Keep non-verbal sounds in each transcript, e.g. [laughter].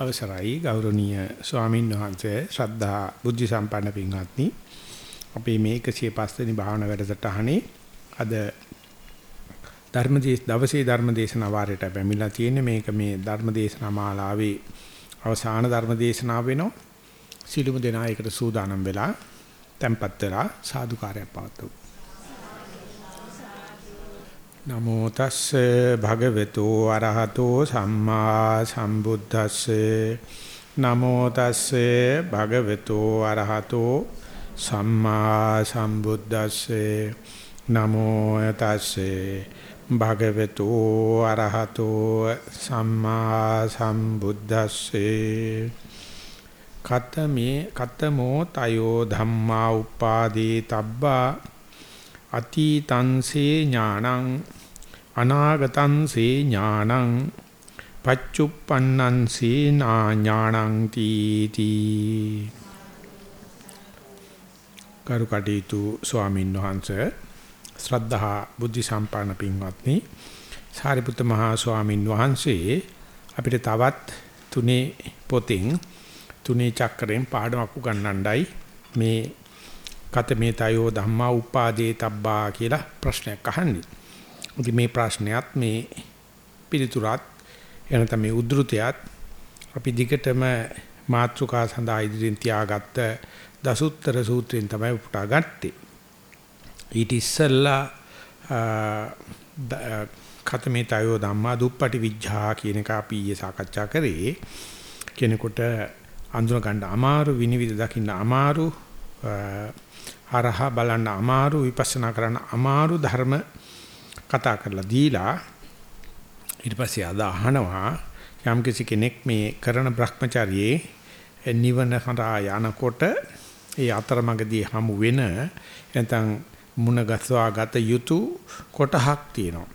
අවසරයි ගෞරවනීය ස්වාමීන් වහන්සේ. ශ්‍රද්ධා බුද්ධ සම්පන්න පින්වත්නි අපි මේ 105 වෙනි භාවනා වැඩසටහනේ අද ධර්මදේශ දවසේ ධර්මදේශනා වාරයට පැමිණලා තියෙන්නේ. මේක මේ ධර්මදේශනා මාලාවේ අවසාන ධර්මදේශනාව වෙනවා. සිළුමු දෙනා එකට සූදානම් වෙලා tempත් වෙලා සාදුකාරයක් පවත්වමු. නමෝ තස්සේ භගවතු අරහතෝ සම්මා සම්බුද්දස්සේ. නමෝ තස්සේ භගවතු අරහතෝ සම්මා සම්බුද්දස්සේ. නමෝ තස්සේ භගවතු අරහතෝ සම්මා සම්බුද්දස්සේ. කතමේ කතමෝ තයෝ ධම්මා උපාදී තබ්බා අතීතංසේ ඥානං අනාගතංසේ ඥානං පච්චුප්පන්නංසේ නා ඥානං තීති. කරුකටීතු ස්වාමීන් වහන්සේ ශ්‍රද්ධා බුද්ධ සම්පන්න පින්වත්නි සාරිපුත්ත මහා ස්වාමීන් වහන්සේ අපිට තවත් තුනේ පොතින් තුනේ චක්‍රයෙන් පාඩමක් උගන්වන්නයි මේ කතමේ තයෝ ධම්මා උපාදේ තබ්බා කියලා ප්‍රශ්නයක් අහන්නේ. ඉතින් මේ ප්‍රශ්නයත් මේ පිළිතුරත් එනතම මේ උද්ෘතයත් අපි දිගටම මාත්‍රිකා සඳහා ඉදිරියෙන් තියාගත්ත දසුත්තර සූත්‍රයෙන් තමයි උපුටා ගත්තේ. ඊට ඉස්සෙල්ලා කතමේ තයෝ ධම්මා දුප්පටි විඥා කියන එක අපි ඊයේ සාකච්ඡා කරේ. කෙනෙකුට අඳුන ගන්න අමාරු විනිවිද දකින්න අමාරු හරහා බලන්න අමාරු විපස්සනා කරන්න අමාරු ධර්ම කතා කරලා දීලා ඊට පස්සේ අද අහනවා යම් කෙනෙක් මේ කරන Brahmacharye නිවන හරහා යනකොට ඒ අතරමඟදී හමු වෙන නැත්නම් මුණ ගස්වා ගත යුතු කොටහක් තියෙනවා.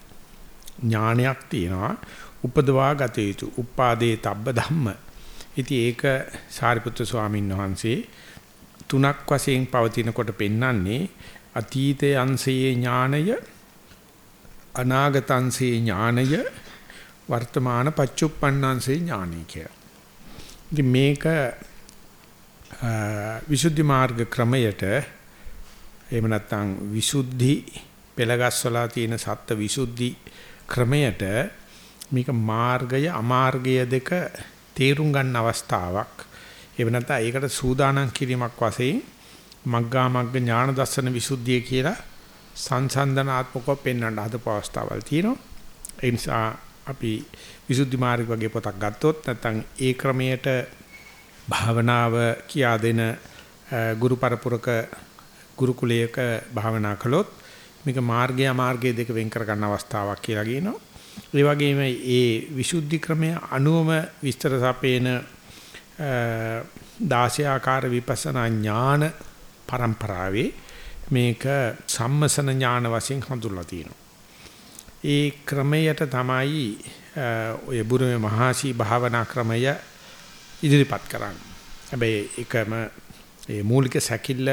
ඥානයක් තියෙනවා. උපදවා ගත යුතු. උපාදේ තබ්බ ධම්ම. ඉතින් ඒක සාරිපුත්‍ර ස්වාමීන් වහන්සේ තුනක් වශයෙන් පවතිනකොට පෙන්වන්නේ අතීතයේ අංශයේ ඥානය අනාගත අංශයේ ඥානය වර්තමාන පච්චුප්පන්නංශයේ ඥානය කියලා. ඉතින් මේක විසුද්ධි මාර්ග ක්‍රමයට එහෙම නැත්නම් විසුද්ධි පෙළගස්වලා තියෙන සත්ත්ව විසුද්ධි ක්‍රමයට මේක මාර්ගය අමාර්ගය දෙක තේරුම් ගන්න අවස්ථාවක් එහෙම නැත්නම් ඒකට සූදානම් කිරීමක් වශයෙන් මග්ගා මග්ග ඥාන දර්ශන විසුද්ධිය කියලා සංසන්දනාත්මකව පෙන්වන්න හදපු අවස්ථාවල් තියෙනවා. ඒ නිසා අපි විසුද්ධි මාර්ග වගේ පොතක් ගත්තොත් නැත්නම් ඒ ක්‍රමයට භාවනාව කියා දෙන ගුරු පරපුරක ගුරුකුලයක භාවනා කළොත් මේක මාර්ගය අමාර්ගය දෙක වෙන් කර ගන්න අවස්ථාවක් කියලා කියනවා. ඒ වගේම ඒ විසුද්ධි ක්‍රමය අනුවම විස්තර සපේන 16 ආකාර විපස්සනා ඥාන પરම්පරාවේ මේක සම්මසන ඥාන වශයෙන් හඳුන්වලා තියෙනවා. ඒ ක්‍රමයට තමයි ඔය බුරුමේ මහාසී භාවනා ක්‍රමය ඉදිරිපත් කරන්නේ. හැබැයි එකම ඒ මූලික සැකිල්ල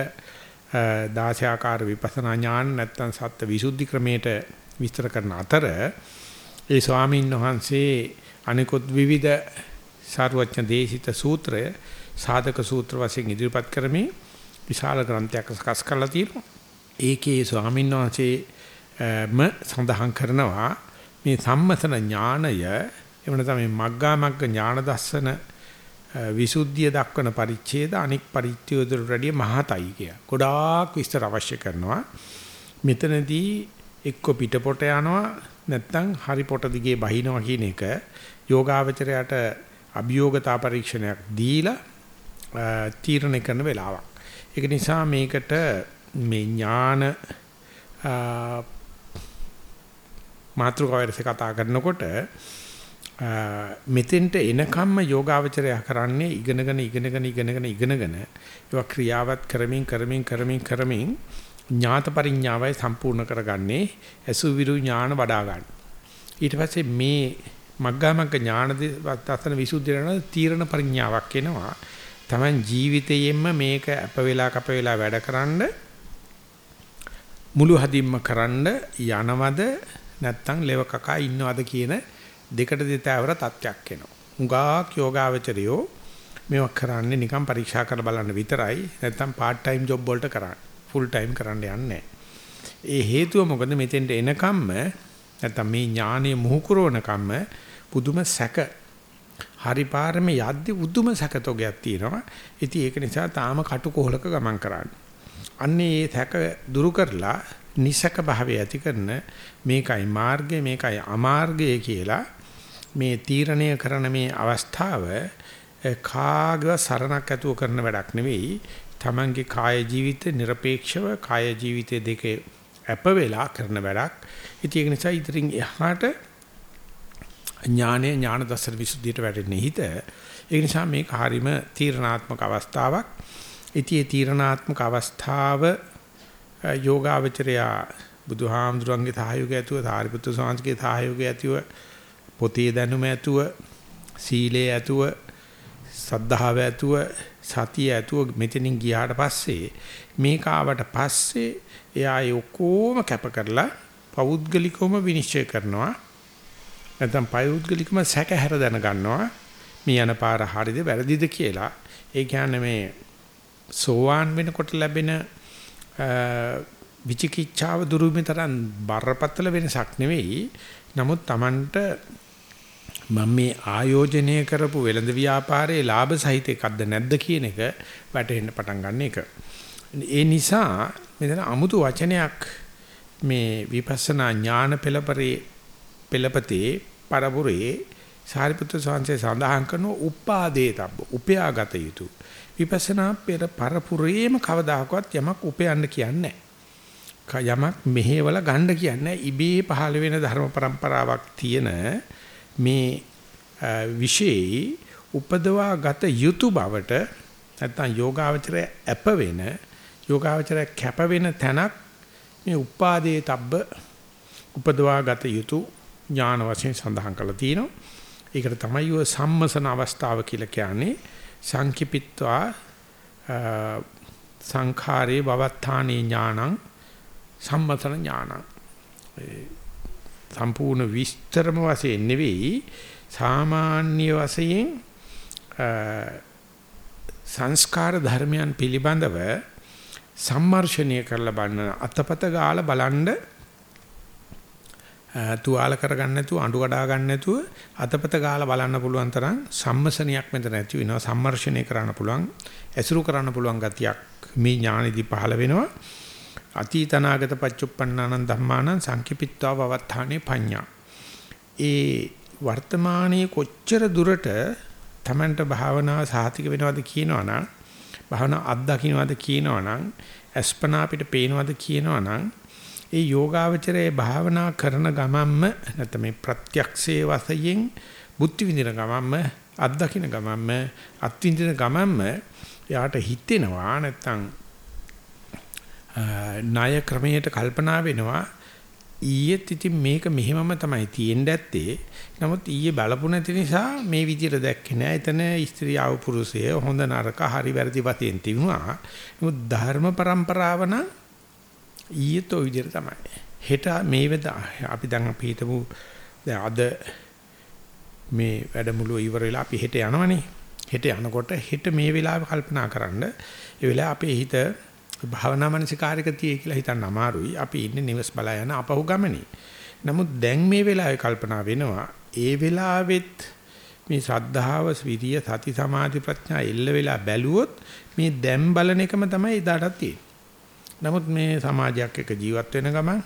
16 ආකාර විපස්සනා ඥාන නැත්තම් සත්‍ය විසුද්ධි ක්‍රමයට විස්තර කරන අතර ඒ ස්වාමීන් වහන්සේ අනිකුත් විවිධ සාරවත්න දේශිත සූත්‍රය සාධක සූත්‍ර වශයෙන් ඉදිරිපත් කරමින් විශාල ග්‍රන්ථයක් සකස් කරලා තියෙනවා. ඒකේ ස්වාමීන් වහන්සේම සඳහන් කරනවා මේ සම්මතන ඥානය එවන තමයි මග්ගා මග්ග ඥාන දස්සන විසුද්ධිය දක්වන පරිච්ඡේද අනික් පරිච්ඡේදවලට වැඩිය මහතයි කිය. ගොඩාක් විස්තර අවශ්‍ය කරනවා. මෙතනදී එක්ක පිටපොට යනවා නැත්නම් හරි පොට දිගේ බහිනවා කියන එක යෝගාවචරයට අභියෝගතා පරීක්ෂණයක් දීලා තීරණය කරන වෙලාවක්. ඒක නිසා මේකට මේ ඥාන මාතෘකාවරසේ කතා කරනකොට මෙතෙන්ට එනකම්ම යෝගාවචරය කරන්නේ ඉගෙනගෙන ඉගෙනගෙන ඉගෙනගෙන ඉගෙනගෙන ඒවා ක්‍රියාවත් කරමින් කරමින් කරමින් කරමින් ඥාත පරිඥාවයි සම්පූර්ණ කරගන්නේ අසුවිරු ඥාන වඩා ගන්න. ඊට පස්සේ මේ මග්ගාමග්ග ඥාන දර්ශන විසුද්ධියන තීරණ පරිඥාවක් එනවා. Taman ජීවිතයෙන්ම මේක අප වෙලා කප වෙලා වැඩකරනද මුළු හදින්ම කරන්න යනවද නැත්නම් ලෙව කකා ඉන්නවද කියන දෙකට දෙතවර තත්යක් එනවා. උගාක් යෝගාවචරියෝ මේවා කරන්නේ නිකන් පරීක්ෂා කරලා බලන්න විතරයි නැත්නම් part time job වලට කරන්නේ full time කරන්න යන්නේ ඒ හේතුව මොකද මෙතෙන්ට එනකම්ම නැත්තම් මේ ඥානයේ මුහුකුරවන කම්ම පුදුම සැක හරි පාරම යද්දි උදුම සැකතෝගයක් තියෙනවා. ඉතින් ඒක නිසා තාම කටුකොහලක ගමන් කරන්නේ. අන්නේ මේ සැක දුරු කරලා නිසක භාවය ඇති කරන මේකයි මාර්ගය මේකයි අමාර්ගය කියලා මේ තීරණය කරන මේ අවස්ථාව කාගව සරණක් ඇතුව කරන වැඩක් නෙවෙයි තමන්ගේ කාය ජීවිතේ নিরপেক্ষව කාය ජීවිතේ දෙකේ අප වෙලා කරන වැඩක්. ඉතින් ඒක නිසා ඉදිරින් එහාට ඥානය ඥාන දර්ශන විසුද්ධියට වැටෙන්නේ හිත. ඒ නිසා මේක හරීම තීරණාත්මක අවස්ථාවක්. ඉතින් මේ තීරණාත්මක අවස්ථාව යෝගාවචරයා බුදුහාමුදුරන්ගේ සහයෝගය ඇතුව සාරිපුත්‍ර ස්වාමීන්ගේ සහයෝගය ඇතුව පොතේ දැනුම ඇතුව සීලයේ ඇතුව සද්ධාව ඇතුව සතිය ඇතුව මෙතනින් ගියාට පස්සේ මේක ආවට පස්සේ එයා ඒ ඔක්කොම කැප කරලා පෞද්ගලිකවම විනිශ්චය කරනවා. නැත්නම් පෞද්ගලිකම සැකහැර දැන ගන්නවා. මේ යන පාර හරිද වැරදිද කියලා. ඒ කියන්නේ මේ සෝවාන් වෙනකොට ලැබෙන විචිකිච්ඡාව දුරුමිතරන් බරපතල වෙනසක් නෙවෙයි. නමුත් Tamanට මම මේ ආයෝජනය කරපු වෙළඳ ව්‍යාපාරයේ ලාභ සහිත එකක්ද නැද්ද කියන එක වැටහෙන්න පටන් ගන්න එක. ඒ නිසා මෙතන අමුතු වචනයක් මේ විපස්සනා ඥාන පෙළපරේ පෙළපතේ පරපුරේ සාරිපුත්‍ර ස්වාමීන් සඳහන් කරන උපාදේ තබ්බ උපයාගත යුතු. විපස්සනා පෙර පරපුරේම කවදාකවත් යමක් උපයන්න කියන්නේ යමක් මෙහෙවල ගන්න කියන්නේ ඉබේ පහළ වෙන ධර්ම પરම්පරාවක් තියෙන මේ විශේෂයි උපදවා ගත යුතු බවට නැත්නම් යෝගාවචරය අප වෙන යෝගාවචරය කැප වෙන තැනක් මේ උපාදේ තබ්බ උපදවා ගත යුතු ඥාන වශයෙන් සඳහන් කරලා තියෙනවා. ඒකට තමයි ඔය සම්මසන අවස්ථාව කියලා කියන්නේ සංකිපිත්වා සංඛාරේ භවත්තානේ ඥානං සම්මතන ඥානං සම්පූර්ණ විස්තරම වශයෙන් නෙවෙයි සාමාන්‍ය වශයෙන් සංස්කාර ධර්මයන් පිළිබඳව සම්මර්ෂණය කරලා බලන අතපත ගාලා බලන්න තුවාල කරගන්න නැතුව අඬු කඩා ගන්න නැතුව අතපත ගාලා බලන්න පුළුවන් තරම් සම්මසනියක් මෙතන ඇති වෙනවා. සම්මර්ෂණය කරන්න පුළුවන් ඇසුරු කරන්න පුළුවන් ගතියක් මේ ඥානෙදි පහළ වෙනවා. අතීතනාගත පච්චුප්පන්නානං ධම්මානං සංකිපිත්වා වවත්තානේ පඤ්ඤා. ඒ වර්තමානයේ කොච්චර දුරට Tamanට භාවනාව සාතික වෙනවද කියනවනම් භාවනාව අත්දකින්නවද කියනවනම් අස්පනා අපිට පේනවද කියනවනම් ඒ යෝගාවචරයේ භාවනා කරන ගමන්ම නැත්නම් මේ ප්‍රත්‍යක්ෂයේ වශයෙන් බුද්ධ විඳින ගමන්ම අත්දකින්න ගමන්ම අත්විඳින ගමන්ම යාට හිතෙනවා නැත්නම් ණය ක්‍රමයට කල්පනා වෙනවා ඊයේත් ඉතින් මේක මෙහෙමම තමයි තියෙන්න ඇත්තේ. නමුත් ඊයේ බලපු නැති නිසා මේ විදිහට දැක්කේ නෑ. එතන ස්ත්‍රියව පුරුෂය හොඳ නරක හරි වැරදි වශයෙන් තිබුණා. නමුත් ධර්ම પરම්පරාව නම් ඊයේත් ওই විදිහට තමයි. හෙට මේ වෙද අපි දැන් අපි හිතමු දැන් අද මේ වැඩමුළුව ඉවර වෙලා අපි හෙට යනවනේ. හෙට යනකොට හෙට මේ වෙලාවේ කල්පනා කරන්න. ඒ වෙලාව අපේ හිත භාවනා මනසිකාරයක තියේ කියලා හිතන්න අමාරුයි. අපි ඉන්නේ නිවස් බලා යන අපහු ගමනේ. නමුත් දැන් මේ වෙලාවේ කල්පනා වෙනවා ඒ වෙලාවෙත් මේ ශ්‍රද්ධාව, විරිය, සති, සමාධි, ප්‍රඥා එල්ල වෙලා බැලුවොත් මේ දැන් බලන එකම තමයි එදාටත් තියෙන්නේ. නමුත් මේ සමාජයක් එක්ක ජීවත් වෙන ගමන්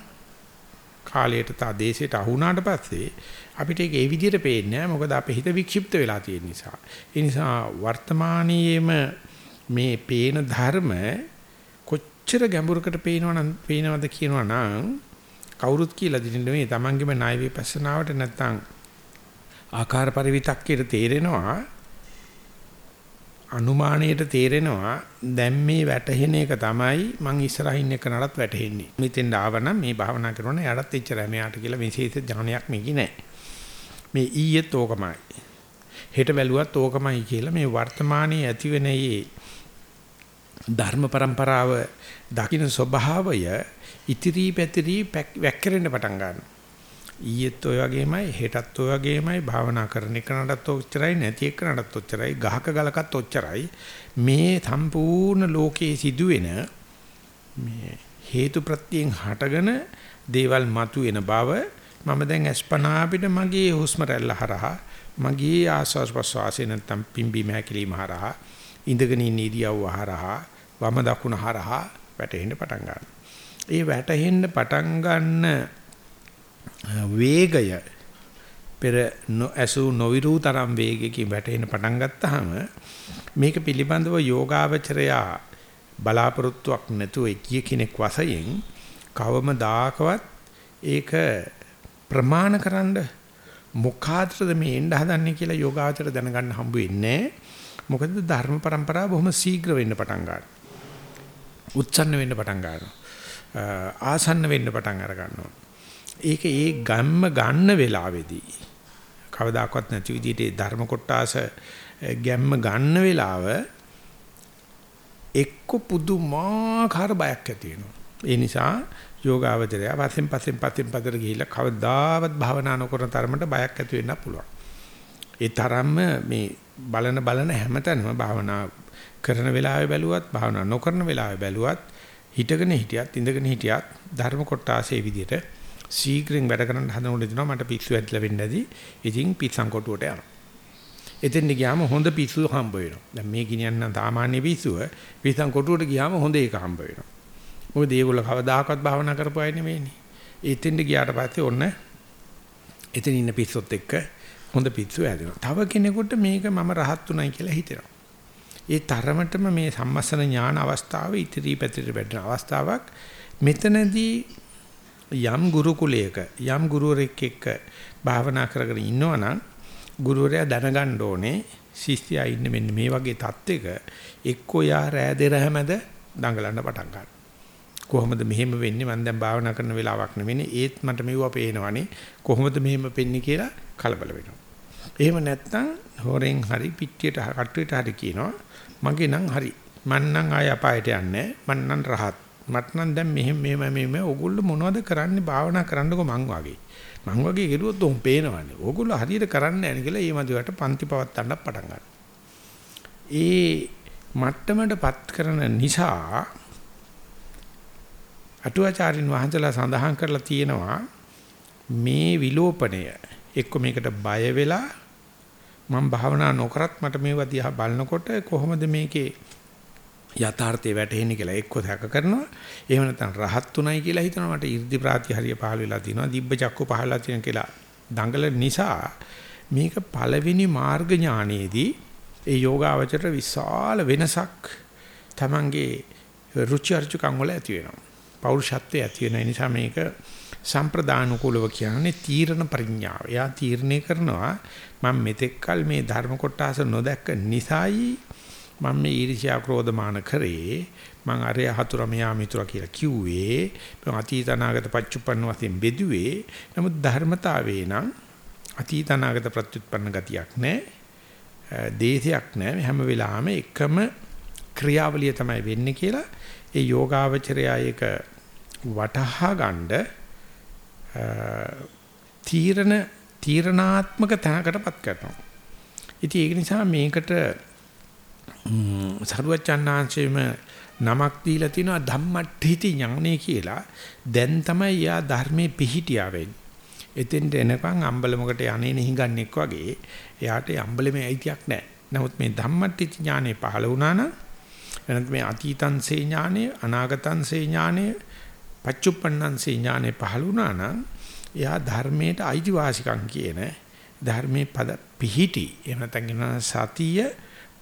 කාලයට තා දේශයට අහු වුණාට පස්සේ අපිට ඒක ඒ විදිහට පේන්නේ නැහැ මොකද අපේ හිත වික්ෂිප්ත වෙලා තියෙන නිසා. ඒ නිසා වර්තමානයේම මේ පේන ධර්ම කොච්චර ගැඹුරකට පේනවනම් පේනවද කියනවනම් කවුරුත් කියලා දෙන්නේ නෙමෙයි තමන්ගේම ණය විපස්සනාවට නැත්තම් ආකාර පරිවිතක්කේට තේරෙනවා අනුමානයට තේරෙනවා දැන් මේ වැටහෙන එක තමයි මං ඉස්සරහින් එක නඩත් වැටහෙන්නේ. මෙතෙන් ආවනම් මේ භාවනා කරන යඩත් එච්චරයි මෙයාට කියලා විශේෂ ඥානයක් මේකේ නැහැ. මේ ඊයේත් ඕකමයි. හෙට බැලුවත් ඕකමයි කියලා මේ වර්තමානයේ ඇතිවෙන මේ ධර්ම પરම්පරාව දකින්න ස්වභාවය ඉතිරි පැතිරි වැක්කරෙන්න පටන් ගන්නවා. ඊයේත් ඔය වගේමයි හෙටත් ඔය වගේමයි භාවනා කරන එකනටත් ඔච්චරයි නැති එකනටත් ඔච්චරයි ගහක ගලකත් ඔච්චරයි මේ සම්පූර්ණ ලෝකයේ සිදුවෙන මේ හේතු ප්‍රත්‍යයෙන් හටගෙන දේවල් මතුවෙන බව මම දැන් අස්පනා අපිට මගේ හුස්ම රැල්ල හරහා මගේ ආස්වාස් ප්‍රස්වාසය නැත්තම් පිම්බීම හැකිලිම හරහා ඉඳගෙන ඉන්න ඉරියව්ව හරහා වම දකුණ හරහා වැටෙන්න පටන් ගන්නවා. ඒ වැටෙන්න පටන් ගන්න වේගය පෙර ඇසු නොවිරු තරම් වේගයකින් වැටෙන්න පටන් ගත්තාම මේක පිළිබඳව යෝගාවචරයා බලාපොරොත්තුවක් නැතුව එකිය කෙනෙක් වශයෙන් කවමදාකවත් ඒක ප්‍රමාණකරනද මොකාටද මේ එන්න හදන්නේ කියලා යෝගාචර දැනගන්න හම්බ වෙන්නේ මොකද ධර්ම પરම්පරාව බොහොම ශීඝ්‍ර වෙන්න පටන් ගන්නවා උත්සන්න වෙන්න පටන් ගන්නවා. ආසන්න වෙන්න පටන් අර ගන්නවා. ඒක ඒ ගම්ම ගන්න වෙලාවේදී කවදාකවත් නැති විදිහට ධර්ම කොටාස ගැම්ම ගන්න වෙලාව එක්ක පුදුමාකාර බයක් ඇති වෙනවා. ඒ නිසා යෝගාවචරය පස්සෙන් පස්සෙන් පස්සෙන් පතර ගිහිල්ලා කවදාවත් භාවනා නොකරන තරමට බයක් ඇති වෙන්න පුළුවන්. ඒ තරම්ම මේ බලන බලන හැමතැනම භාවනා කරන වෙලාවෙ බැලුවත් භාවනා නොකරන වෙලාවෙ බැලුවත් හිටගෙන හිටියත් ඉඳගෙන හිටියත් ධර්ම කොටාසේ විදිහට ශීඝ්‍රයෙන් වැඩ කරන්න හදනකොට දෙනවා මට පිස්සු ඇදලා වෙන්න ඇති. ඉතින් පිස්සන් කොටුවට යනවා. එතෙන් ගියාම හොඳ පිස්සු හම්බ වෙනවා. දැන් මේ ගෙනියන්න සාමාන්‍ය පිස්සුව පිස්සන් කොටුවට ගියාම හොඳ එක හම්බ වෙනවා. මොකද ඒගොල්ල කවදාකවත් භාවනා කරපු අය නෙමෙයිනේ. එතෙන්ට ගියාට පස්සේ ඔන්න එතන ඉන්න පිස්සොත් එක්ක හොඳ පිස්සු හැදෙනවා. තව කෙනෙකුට මේක මම රහත් උනායි කියලා හිතෙනවා. ඒ තරමටම මේ සම්මස්සන ඥාන අවස්ථාව ඉදිරි පැතිරි වැඩන අවස්ථාවක්. මෙතනදී යම් ගුරුකුලයක යම් ගුරුවරෙක් එක්ක භාවනා කරගෙන ඉන්නවනම් ගුරුවරයා දැනගන්න ඕනේ ශිෂ්‍යයා ඉන්න මෙන්න මේ වගේ தත්ත්වයක එක්කෝ යා රෑ දෙර හැමද දඟලන්න පටන් ගන්නවා. කොහොමද මෙහෙම වෙන්නේ? මම දැන් භාවනා කරන වෙලාවක් නෙවෙයි ඒත් මට මෙවුවා පේනවනේ. කොහොමද මෙහෙම වෙන්නේ කියලා කලබල වෙනවා. එහෙම නැත්නම් හොරෙන් හරි පිටියට කට්ටුවට හරි කියනවා මගේ නම් හරි. මං නම් ආය අපායට යන්නේ මං නම් රහත්. මට නම් දැන් මෙහෙම මෙහෙම මෙහෙම ඕගොල්ලෝ මොනවද කරන්නේ? භාවනා කරන්නකෝ මං වගේ. මං වගේ කෙරුවොත් උන් පේනවනේ. ඕගොල්ලෝ හරියට කරන්නේ නැහැ කියලා ඒ මදිවට පන්ති පවත්තන්න පටන් ගන්නවා. ඒ මට්ටමටපත් කරන නිසා අටුවාචාරින් වහන්සලා සඳහන් කරලා තියෙනවා මේ විලෝපණය එක්ක මේකට බය වෙලා මම භාවනා නොකරත් මට මේවා දිහා බලනකොට කොහොමද මේකේ යථාර්ථය වැටහෙන්නේ කියලා එක්ක සැක කරනවා. එහෙම නැත්නම් රහත් උනායි කියලා හිතනවා. මට 이르දි ප්‍රාතිහාරිය පහළ වෙලා තියෙනවා දිබ්බ චක්කු පහළලා තියෙන කියලා දඟල නිසා මේක පළවෙනි මාර්ග ඥානයේදී ඒ යෝගාවචර විශාල වෙනසක් Tamange රුචි අරුචිකම් වල ඇති වෙනවා. පෞරුෂත්වයේ ඇති වෙන නිසා මේක සම්ප්‍රදානුකූලව කියන්නේ තීරණ පරිඥාව. එයා තීරණය කරනවා මම මෙතෙක්කල් මේ ධර්ම කොටස නොදැක්ක නිසායි මම මේ ඊර්ෂ්‍යා ක්‍රෝධමාන කරේ. මං අරය හතුර මෙයා මිතුර කියලා කිව්වේ මම අතීත අනාගත පච්චුප්පන්න වශයෙන් බෙදුවේ. නමුත් ධර්මතාවේ නම් අතීත අනාගත ප්‍රත්‍යুৎපන්න ගතියක් නැහැ දේශයක් නැහැ හැම වෙලාවෙම එකම ක්‍රියාවලිය තමයි වෙන්නේ කියලා ඒ යෝගාවචරය ඒක වටහා ගන්න තීරණ තීරණාත්මක තැනකටපත් කරනවා. ඉතින් ඒක නිසා මේකට සරුවචන්නාංශයේම නමක් දීලා තිනවා ධම්මට්ඨිති ඥානෙ කියලා. දැන් තමයි යා ධර්මයේ පිහිටියා වෙන්නේ. එතෙන්ට එනකන් අම්බලමකට යන්නේ නිහිඟන්නෙක් වගේ එයාට අම්බලමේ අයිතියක් නැහැ. නමුත් මේ ධම්මට්ඨිති ඥානෙ පහළ වුණා නම් එනත් මේ අතීතංසේ ඥානෙ අනාගතංසේ ඥානෙ පච්චුප්පන්නංසේ ඥානෙ පහළ වුණා නම් එයා ධර්මයට අයිතිවාසිකම් කියන ධර්මයේ පද පිහිටි එහෙම නැත්නම් කියන සතිය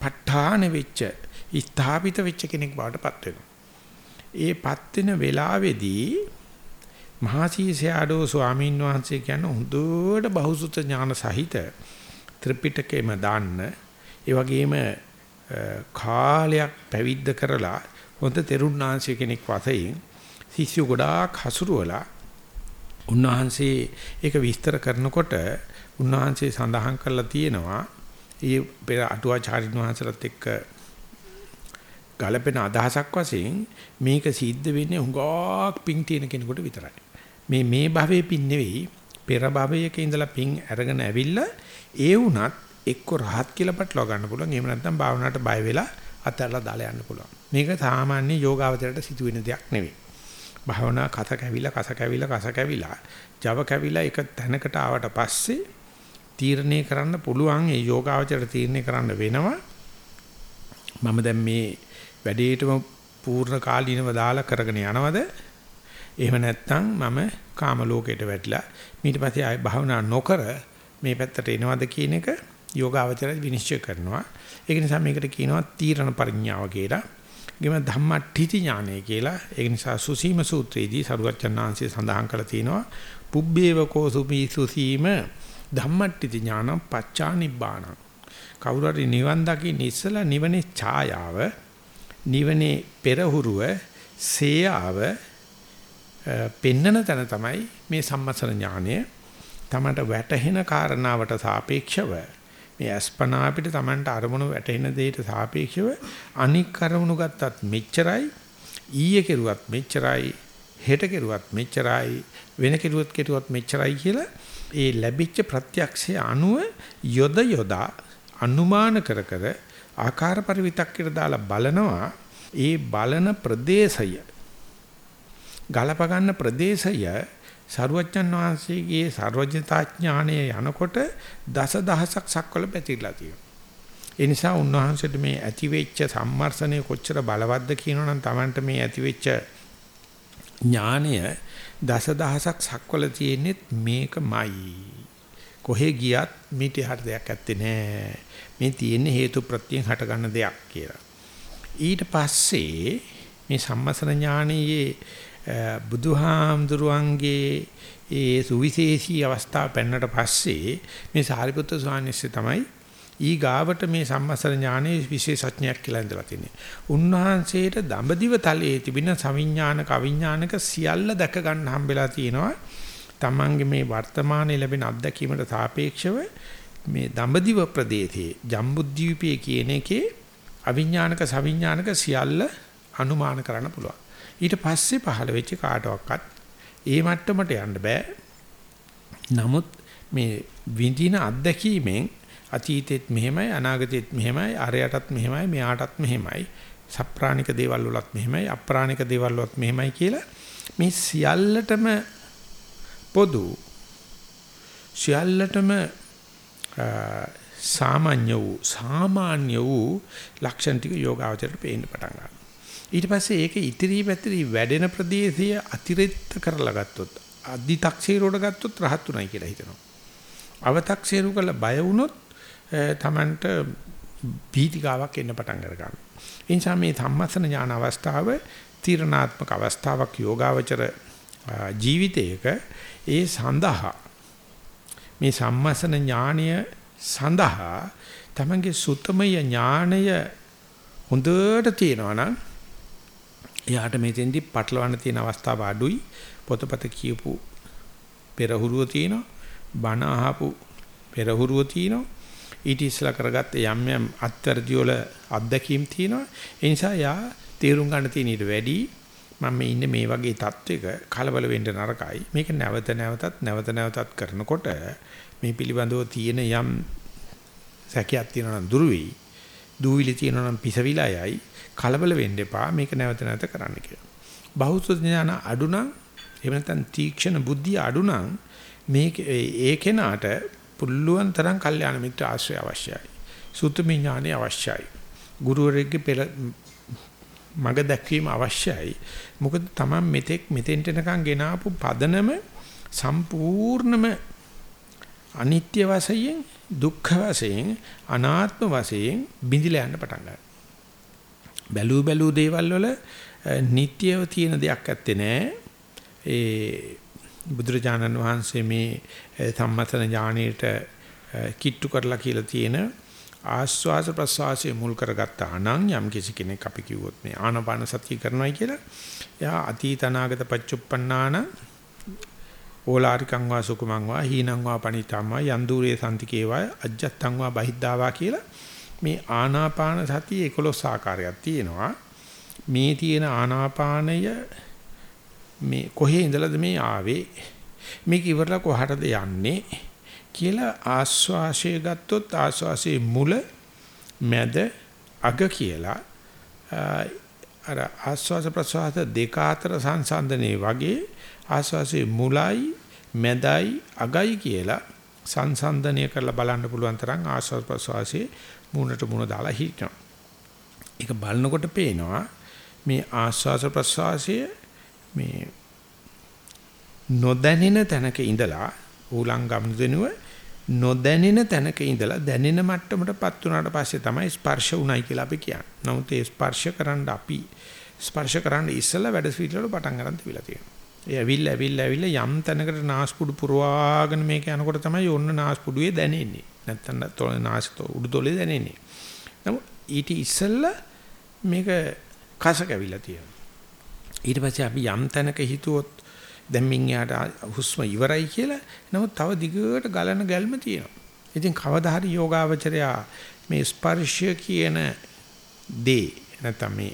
ප ဋ ාණ වෙච්ච ස්ථාපිත වෙච්ච කෙනෙක් බවට පත් වෙනවා. ඒ පත් වෙන වෙලාවේදී මහසීසයාඩෝ ස්වාමීන් වහන්සේ කියන හොඳට බහුසුත ඥාන සහිත ත්‍රිපිටකෙම දාන්න ඒ වගේම කාලයක් පැවිද්ද කරලා හොඳ තෙරුණාංශය කෙනෙක් වශයෙන් ශිෂ්‍ය ගොඩාක් හසුරුවලා උන්වහන්සේ ඒක විස්තර කරනකොට උන්වහන්සේ සඳහන් කරලා තියෙනවා ඒ පෙර අටුවාචාරින් වහන්සේලාත් එක්ක ගලපෙන අදහසක් වශයෙන් මේක සිද්ධ වෙන්නේ හුඟක් පිං තියෙන කෙනෙකුට විතරයි. මේ මේ භවයේ පින් නෙවෙයි පෙර භවයක ඉඳලා පිං අරගෙන ඇවිල්ලා ඒ වුණත් එක්ක රහත් කියලා පටලවා ගන්න පුළුවන්. එහෙම නැත්නම් භාවනාවට බය වෙලා අතහැරලා දාලා යන්න පුළුවන්. මේක සාමාන්‍ය යෝගාවචරයට සිදුවෙන දෙයක් නෙවෙයි. භාවනා කස කැවිලා කස කැවිලා කස කැවිලා Java කැවිලා එක තැනකට ආවට පස්සේ තීරණය කරන්න පුළුවන් ඒ යෝගාවචරයට තීරණය කරන්න වෙනවා. මම දැන් මේ වැඩේටම පූර්ණ කාලීනව දාලා කරගෙන යනවද? එහෙම නැත්නම් මම කාම ලෝකයට වැටිලා ඊට පස්සේ ආය භාවනා නොකර මේ පැත්තට එනවද කියන එක යෝගාවචරය විනිශ්චය කරනවා. ඒක නිසා මේකට කියනවා තීරණ පරිඥාව කියලා. ගෙම ධම්මට්ඨිති ඥානය කියලා. ඒක නිසා සුසීම සූත්‍රයේදී සරුවච්චන්හන්සේ සඳහන් කරලා තිනවා පුබ්බේවකෝ සුපි සුසීම ධම්මට්ඨිති ඥානම් පච්චා නිබ්බාන. කවුරු හරි නිවන් දකින්න ඉස්සලා නිවනේ ඡායාව නිවනේ පෙරහුරුව සේයාව පෙන්නන තැන තමයි මේ සම්මසන ඥානය. තමන්ට වැටහෙන කාරණාවට සාපේක්ෂව මේ අස්පනා අපිට Tamanට අරමුණු වැටෙන දෙයට සාපේක්ෂව අනික් අරමුණු ගත්තත් මෙච්චරයි ඊයේ කෙරුවත් මෙච්චරයි හෙට කෙරුවත් මෙච්චරයි වෙන කෙරුවත් කෙරුවත් මෙච්චරයි කියලා ඒ ලැබිච්ච ප්‍රත්‍යක්ෂය අනුව යොද යොදා අනුමාන කර කර ආකාර පරිවිතක්කයට දාලා බලනවා. ඒ බලන ප්‍රදේශය ගලප ගන්න ප්‍රදේශය සරුවච්චන් වහන්සේගේ සර්වඥතා ඥානය යනකොට දස දහසක් සක්වල පැතිරලා තියෙනවා. ඒ නිසා උන්වහන්සේට මේ ඇතිවෙච්ච සම්මර්ෂණය කොච්චර බලවත්ද කියනවනම් Tamanට මේ ඇතිවෙච්ච ඥානය දස දහසක් සක්වල තියෙනෙත් මේකමයි. කොහෙ ගියත් මිට හට දෙයක් ඇත්තේ නෑ. මේ තියෙන්නේ හේතු ප්‍රත්‍යයෙන් හටගන්න දෙයක් කියලා. ඊට පස්සේ මේ සම්මසන ඥානයේ බුදුහාමුදුරුවන්ගේ ඒ සුවිශේෂී අවස්ථාව පෙන්නට පස්සේ මේ සාරිපුත්‍ර ස්වාමීන් තමයි ඊ ගාවට මේ සම්මසර ඥානයේ විශේෂඥයක් කියලා ඉඳලා තින්නේ. උන්වහන්සේට දඹදිව තලයේ තිබෙන සවිඥානික අවිඥානික සියල්ල දැක ගන්න හම්බෙලා තියෙනවා. Tamange මේ වර්තමානයේ ලැබෙන අත්දැකීමට සාපේක්ෂව මේ දඹදිව ප්‍රදේශයේ ජම්බුද්වීපයේ කියන එකේ අවිඥානික සවිඥානික සියල්ල අනුමාන කරන්න පුළුවන්. ඊට පස්සේ පහළ වෙච්ච කාටවත් ඒ මට්ටමට යන්න බෑ. නමුත් මේ විඳින අත්දැකීමෙන් අතීතෙත් මෙහෙමයි අනාගතෙත් මෙහෙමයි අරයටත් මෙහෙමයි මෙයාටත් මෙහෙමයි සප්‍රාණික දේවල් වලත් මෙහෙමයි අප්‍රාණික දේවල් වලත් මෙහෙමයි කියලා මේ සියල්ලටම පොදු සියල්ලටම සාමාන්‍ය වූ සාමාන්‍ය වූ ලක්ෂණ ටික යෝගාවචරයට පේන්න පටන් ගන්නවා ඊට පස්සේ ඒක ඉතිරි පැතිරි වැඩෙන ප්‍රදේශය අතිරික්ත කරලා ගත්තොත් අදි탁සීරුවට ගත්තොත් රහත් උනායි කියලා හිතනවා. අව탁සීරු කළ බය වුණොත් Tamanට භීතිකාවක් එන්න පටන් ගන්නවා. ඒ නිසා මේ ධම්මසන ඥාන අවස්ථාව තීරණාත්මක අවස්ථාවක් යෝගාවචර ජීවිතයක ඒ සඳහා මේ සම්මසන ඥානය සඳහා තමන්ගේ සුතමය ඥානය හොඳට තියෙනවා නම් එයාට මෙතෙන්දි පටලවන්න තියෙන අවස්ථාව අඩුයි. පොතපත කියපු පෙරහුරුව තියෙනවා. බණ අහපු පෙරහුරුව තියෙනවා. ඊට ඉස්සලා කරගත්ත යම් යම් අත්‍යර්ධි වල අත්දැකීම් තියෙනවා. ඒ නිසා යා තේරුම් ගන්න තියෙන ඊට වැඩි මම ඉන්නේ මේ වගේ තත්වයක කලබල වෙන්න නරකයි. මේක නැවත නැවතත් නැවත නැවතත් කරනකොට මේ පිළිබඳව තියෙන යම් සැකයක් තියෙනවා නම් දුරු වෙයි. දූවිලි තියෙනවා නම් පිසවිලා යයි. කලබල වෙන්න එපා මේක නැවත නැවත කරන්න කියලා. බහුසුත ඥාන අඩු නම් එහෙම නැත්නම් තීක්ෂණ බුද්ධිය අඩු නම් මේක ඒ කෙනාට පුළුවන් තරම් කල්යාණ මිත්‍ර ආශ්‍රය අවශ්‍යයි. සුතමි ඥානෙ අවශ්‍යයි. ගුරුවරයෙක්ගේ පෙර මග දැක්වීම අවශ්‍යයි. මොකද Taman මෙතෙක් මෙතෙන්ට එනකන් ගෙනාපු පදනම සම්පූර්ණම අනිත්‍ය වශයෙන් දුක්ඛ වශයෙන් අනාත්ම වශයෙන් බිඳිලා යන්න පටන් ගන්නවා. බැලූ බැලූ දේවල් වල නිට්ටියව තියෙන දෙයක් ඇත්තේ නෑ. ඒ බුදුරජාණන් වහන්සේ මේ සම්මතන ඥාණයට කිට්ටු කරලා කියලා තියෙන ආස්වාස ප්‍රසවාසයේ මුල් කරගත්තා නම් යම් කිසි කෙනෙක් අපි කිව්වොත් මේ ආනාපාන සතිය කරනවායි කියලා එයා අතීත අනාගත පච්චුප්පන්නාන ඕලාරිකං වා සුකුමං වා හීනං වා පණිතං වා යන්දුරේ සම්තිකේ වා අජ්ජත්තං වා බහිද්ධා වා කියලා මේ ආනාපාන සතිය 11 ආකාරයක් තියෙනවා. මේ තියෙන ආනාපානය මේ කොහේ ඉඳලාද මේ ආවේ? මේක ඉවරලා කොහටද යන්නේ කියලා ආස්වාශය ගත්තොත් ආස්වාසේ මුල මැද අග කියලා අර ආස්වාස ප්‍රසවාස දෙක අතර සංසන්දනයේ වගේ ආස්වාසේ මුලයි මැදයි අගයි කියලා සංසන්දනය කරලා බලන්න පුළුවන් තරම් ආස්වාස් ප්‍රසවාසයේ මුණට මුණ දාලා හිටිනවා. ඒක බලනකොට පේනවා මේ ආස්වාස ප්‍රසවාසය මේ නොදැනෙන තැනක ඉඳලා ඌලංගම් දෙනුව නොදැනෙන තැනක ඉඳලා දැනෙන මට්ටමටපත් වුණාට පස්සේ තමයි ස්පර්ශ උණයි කියලා අපි කියන්නේ. නමුත් ඒ ස්පර්ශ කරන්න අපි ස්පර්ශ කරන්න ඉස්සෙල්ලා වැඩ පිළිවෙල පටන් ගන්න තිබිලා තියෙනවා. ඒ ඇවිල්ලා ඇවිල්ලා ඇවිල්ලා යම් තැනකට නාස්පුඩු පුරවාගෙන මේක යනකොට තමයි ඔන්න නාස්පුඩුවේ දැනෙන්නේ. නැත්තම් නාස් උඩුතොලේ දැනෙන්නේ. නමුත් ඊට ඉස්සෙල්ලා මේක කස කැවිලා තියෙනවා. ඊට පස්සේ අපි යම් තැනක හිතුවොත් දැන් මින් යාට හුස්ම ඉවරයි කියලා. නමුත් තව දිගට ගලන ගැල්ම තියෙනවා. ඉතින් කවදා හරි යෝගාවචරයා මේ ස්පර්ශය කියන දේ නැත්නම් මේ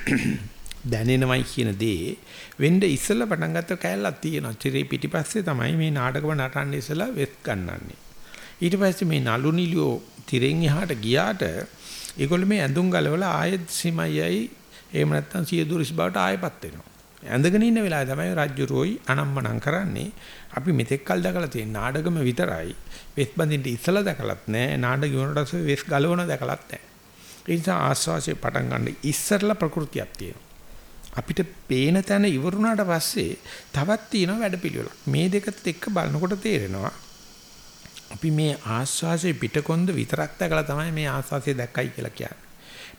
[coughs] දැනෙනවයි කියන දේ වෙන්න ඉස්සෙල්ලා පටන් ගත්ත කැලලක් තියෙනවා. චිරේ පිටිපස්සේ තමයි මේ නාටකම නටන්න ඉස්සෙල්ලා වෙත් ගන්නන්නේ. ඊට පස්සේ මේ නලු නිලියෝ තිරෙන් එහාට ගියාට ඒගොල්ලෝ මේ ඇඳුම් ගලවලා ආයෙත් සීමයයි එහෙම නැත්නම් සියදුරිස් බවට ආයෙපත් වෙනවා. ඇඳගෙන ඉන්න වෙලාවේ තමයි රජ්ජුරෝයි අනම්මනම් කරන්නේ. අපි මෙතෙක් කල් දැකලා තියෙන නාඩගම විතරයි වෙස් බඳින්න ඉස්සලා දැකලත් නැහැ. නාඩග වුණාට වෙස් ගලවන දැකලත් නැහැ. ඒ නිසා ආස්වාසිය පටන් ගන්න ඉස්සරලා ප්‍රകൃතියක් තියෙනවා. අපිට පේන තැන ඉවරුණාට පස්සේ තවත් තියෙන වැඩපිළිවෙලක්. මේ දෙකත් එක්ක බලනකොට තේරෙනවා අපි මේ ආස්වාසිය පිටකොන්ද විතරක් දැකලා තමයි මේ ආස්වාසිය දැක්කයි කියලා කියන්නේ.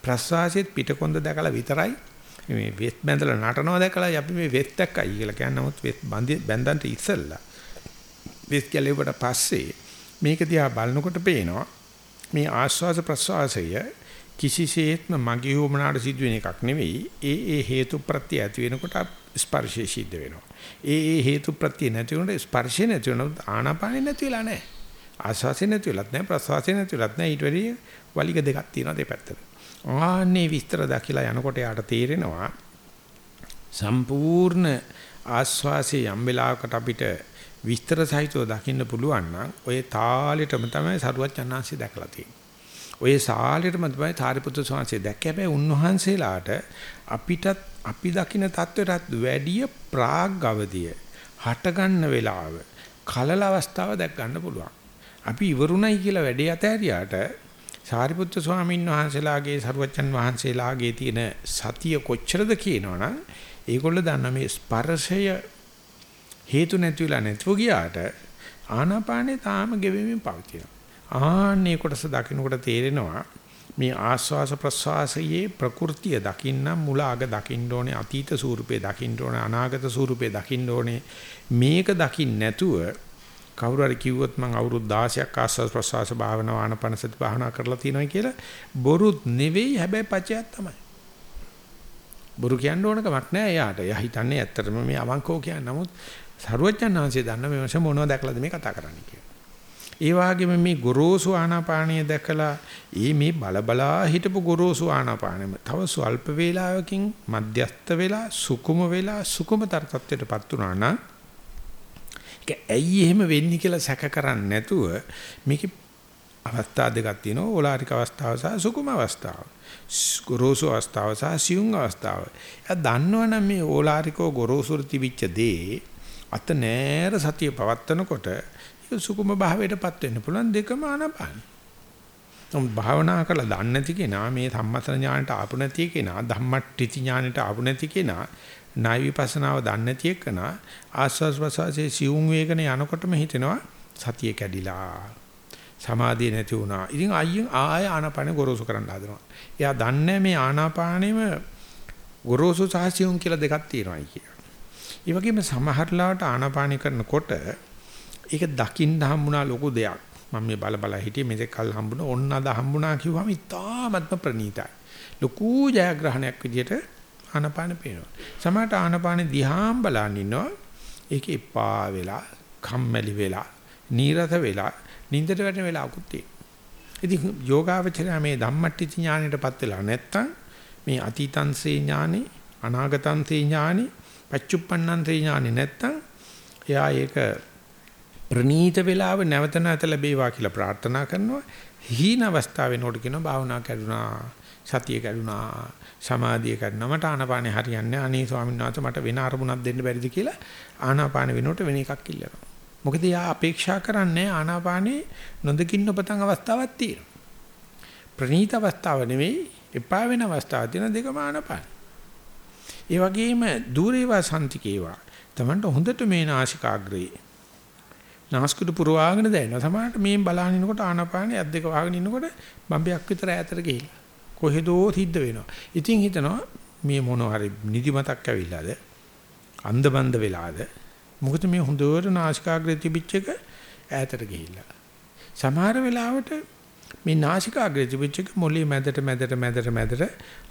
ප්‍රස්වාසයේත් පිටකොන්ද දැකලා විතරයි මේ වෙත් බැඳලා නටනවා දැකලා අපි මේ වෙත් දැක්කයි කියලා කියන්නේ. නමුත් වෙත් බැඳන්ට ඉස්සෙල්ලා වෙත් ගැලෙවට පස්සේ මේක දිහා බලනකොට පේනවා මේ ආස්වාස ප්‍රස්වාසය කිසිසේත්ම මගේ වමනාට සිදුවෙන එකක් නෙවෙයි. ඒ ඒ හේතු ප්‍රත්‍ය ඇති වෙනකොට ස්පර්ශය සිද්ධ වෙනවා. ඒ ඒ හේතු ප්‍රත්‍ය නැති වුණොත් ස්පර්ශය නැති වුණොත් ආනාපානෙ නැති වෙලා නැහැ. ආස්වාසේ නැති වෙලත් නැහැ ප්‍රසවාසේ නැති වෙලත් නැහැ ඊට වැඩිය වලිග දෙකක් තියෙනවා දෙපැත්තට. ආන්නේ විස්තර දකිලා යනකොට යාට තේරෙනවා සම්පූර්ණ ආස්වාසේ යම් වෙලාවකට අපිට විස්තර සහිතව දකින්න පුළුවන් නම් ඔය තාලෙටම තමයි සරුවත් චන්නාංශය දැකලා තියෙන්නේ. ඔය සාලෙටම තමයි ථාරිපුත්‍ර ස්වාමීන් දැක්ක හැබැයි උන්වහන්සේලාට අපිටත් අපි දකින්න தത്വෙටත් වැඩිය ප්‍රාග් අවදිය හට ගන්න වෙලාව කලල අවස්ථාව දැක් ගන්න පුළුවන්. අපි ඉවරුණයි කියලා වැඩේ අතහැරියාට සාරිපුත්‍ර ස්වාමීන් වහන්සේලාගේ සරුවච්චන් වහන්සේලාගේ තියෙන සතිය කොච්චරද කියනවනම් ඒගොල්ලෝ දන්න මේ ස්පර්ශය හේතු නැති වෙලා නැතුව ගියාට ආනාපානේ තාම ගෙවෙමින් පවතිනවා. ආන්නේ කොටස දකින්නකොට තේරෙනවා මේ ආස්වාස ප්‍රස්වාසයේ ප්‍රകൃතිය දකින්න මුල අග දකින්න ඕනේ අතීත ස්වරූපේ දකින්න ඕනේ අනාගත ස්වරූපේ දකින්න ඕනේ මේක දකින්න නැතුව කවුරු හරි කිව්වොත් මම අවුරුදු 16ක් ආස්වාද ප්‍රසවාස භාවනාව ආනපනසති භාවනා කරලා තියෙනවා කියලා බොරුත් නෙවෙයි හැබැයි පචයක් තමයි. බොරු කියන්න ඕන කමක් නැහැ එයාට. එයා හිතන්නේ ඇත්තටම මේ අවංකෝ කියන්නේ. නමුත් සරුවචනාංශය දන්න මේ වශයෙන් මොනවද දැකලාද මේ කතා කරන්නේ කියලා. ඒ වගේම මේ ගොරෝසු ආනාපානිය දැකලා ඒ මේ බලබලා හිටපු ගොරෝසු ආනාපානෙම තව ස්වල්ප වේලාවකින් මධ්‍යස්ත වෙලා සුකුම වෙලා සුකුමතර තත්ත්වයටපත් වුණා නම් ඒක ඇයි එහෙම වෙන්නේ කියලා සැක කරන්නේ නැතුව මේකේ අවස්ථා දෙකක් තියෙනවා ඕලාරික අවස්ථාව සහ සුකුම අවස්ථාව. ගොරෝසු අවස්ථාව සහ සියුම් අවස්ථාව. එයා දන්නවනම් මේ ඕලාරිකෝ ගොරෝසුර තිබිච්ච දේ අත නෑර සතිය පවත්නකොට ඒක සුකුම භාවයටපත් වෙන්න පුළුවන් දෙකම ආනපාන. නමුත් භාවනා කරලා දන්නේ නැති කෙනා මේ සම්මතන ඥානට ආපු නැති කෙනා ධම්මට්ටි ඥානට ආපු නැති කෙනා ණය විපස්සනාව දන්නේ නැති එකන ආස්වාස් ප්‍රසවාසයේ සිවුම් වේගන යනකොටම හිතෙනවා සතිය කැඩිලා සමාධිය නැති වුණා. ඉතින් අයියෙන් ආය ආනාපාන ගොරෝසු කරන්න හදනවා. එයා දන්නේ මේ ආනාපානෙම ගොරෝසු සහ සිවුම් කියලා දෙකක් තියෙනවායි කියලා. ඒ වගේම සමහර ලාවට ආනාපානි කරනකොට ඒක දකින්න හම්බුණා ලොකු දෙයක්. මම මේ බල බල හිටියේ මේක කල් හම්බුණා ඔන්න අද හම්බුණා කිව්වම ඉතාමත්ම ප්‍රණීතයි. ලොකු ජයග්‍රහණයක් විදියට ආනපාන පේනවා. සමහරට ආනපාන දිහාම් බලන් ඉන්නවා. ඒක එපා වෙලා, කම්මැලි වෙලා, නීරස වෙලා, නින්දට වැටෙන වෙලාවකුත් තියෙනවා. ඉතින් යෝගාවචරය මේ ධම්මට්ටි ඥානෙටපත් වෙලා නැත්තම් මේ අතීතංසේ ඥානෙ, අනාගතංසේ ඥානෙ, පච්චුප්පන්නන්සේ ඥානෙ නැත්තම් එයා ඒක ප්‍රනීත වේලාව නැවත නැවත ලැබේවා කියලා ප්‍රාර්ථනා කරනවා. හීන අවස්ථාව වෙනකොට කියනවා භාවනා කරුණා, සතිය කරුණා, සමාධිය කරුණා. මට ආනාපානේ හරියන්නේ අනේ ස්වාමීන් වහන්සේ මට වෙන අරමුණක් දෙන්න බැරිද කියලා ආනාපාන වෙනකොට වෙන එකක් ඉල්ලනවා. මොකද යා අපේක්ෂා කරන්නේ ආනාපානේ නොදකින්න පතන් අවස්ථාවක් තියෙනවා. ප්‍රනීත අවස්ථාව නෙවෙයි එපා වෙන අවස්ථාව තියෙන දෙකම ආනාපාන. ඒ වගේම দূරේවා සම්තිකේවා. Tamanට හොඳට මේ නාසිකාග්‍රේ නාස්කුඩු පුරවාගෙන දැනෙනවා. සමහරට මේ බලහන් ඉනකොට ආනාපානේ අත් දෙක වහගෙන ඉන්නකොට බම්බයක් විතර ඈතට ගිහිල්ලා. කොහෙදෝ සිද්ධ වෙනවා. ඉතින් හිතනවා මේ මොන හරි නිදිමතක් ඇවිල්ලාද? අන්ධබන්ද වෙලාද? මොකද මේ හොඳට නාසිකාග්‍රේ තිබිච්ච එක ඈතට ගිහිල්ලා. සමහර වෙලාවට මේ නාසිකාග්‍රේ තිබිච්ච එක මොළේ මැදට මැදට මැදට මැදට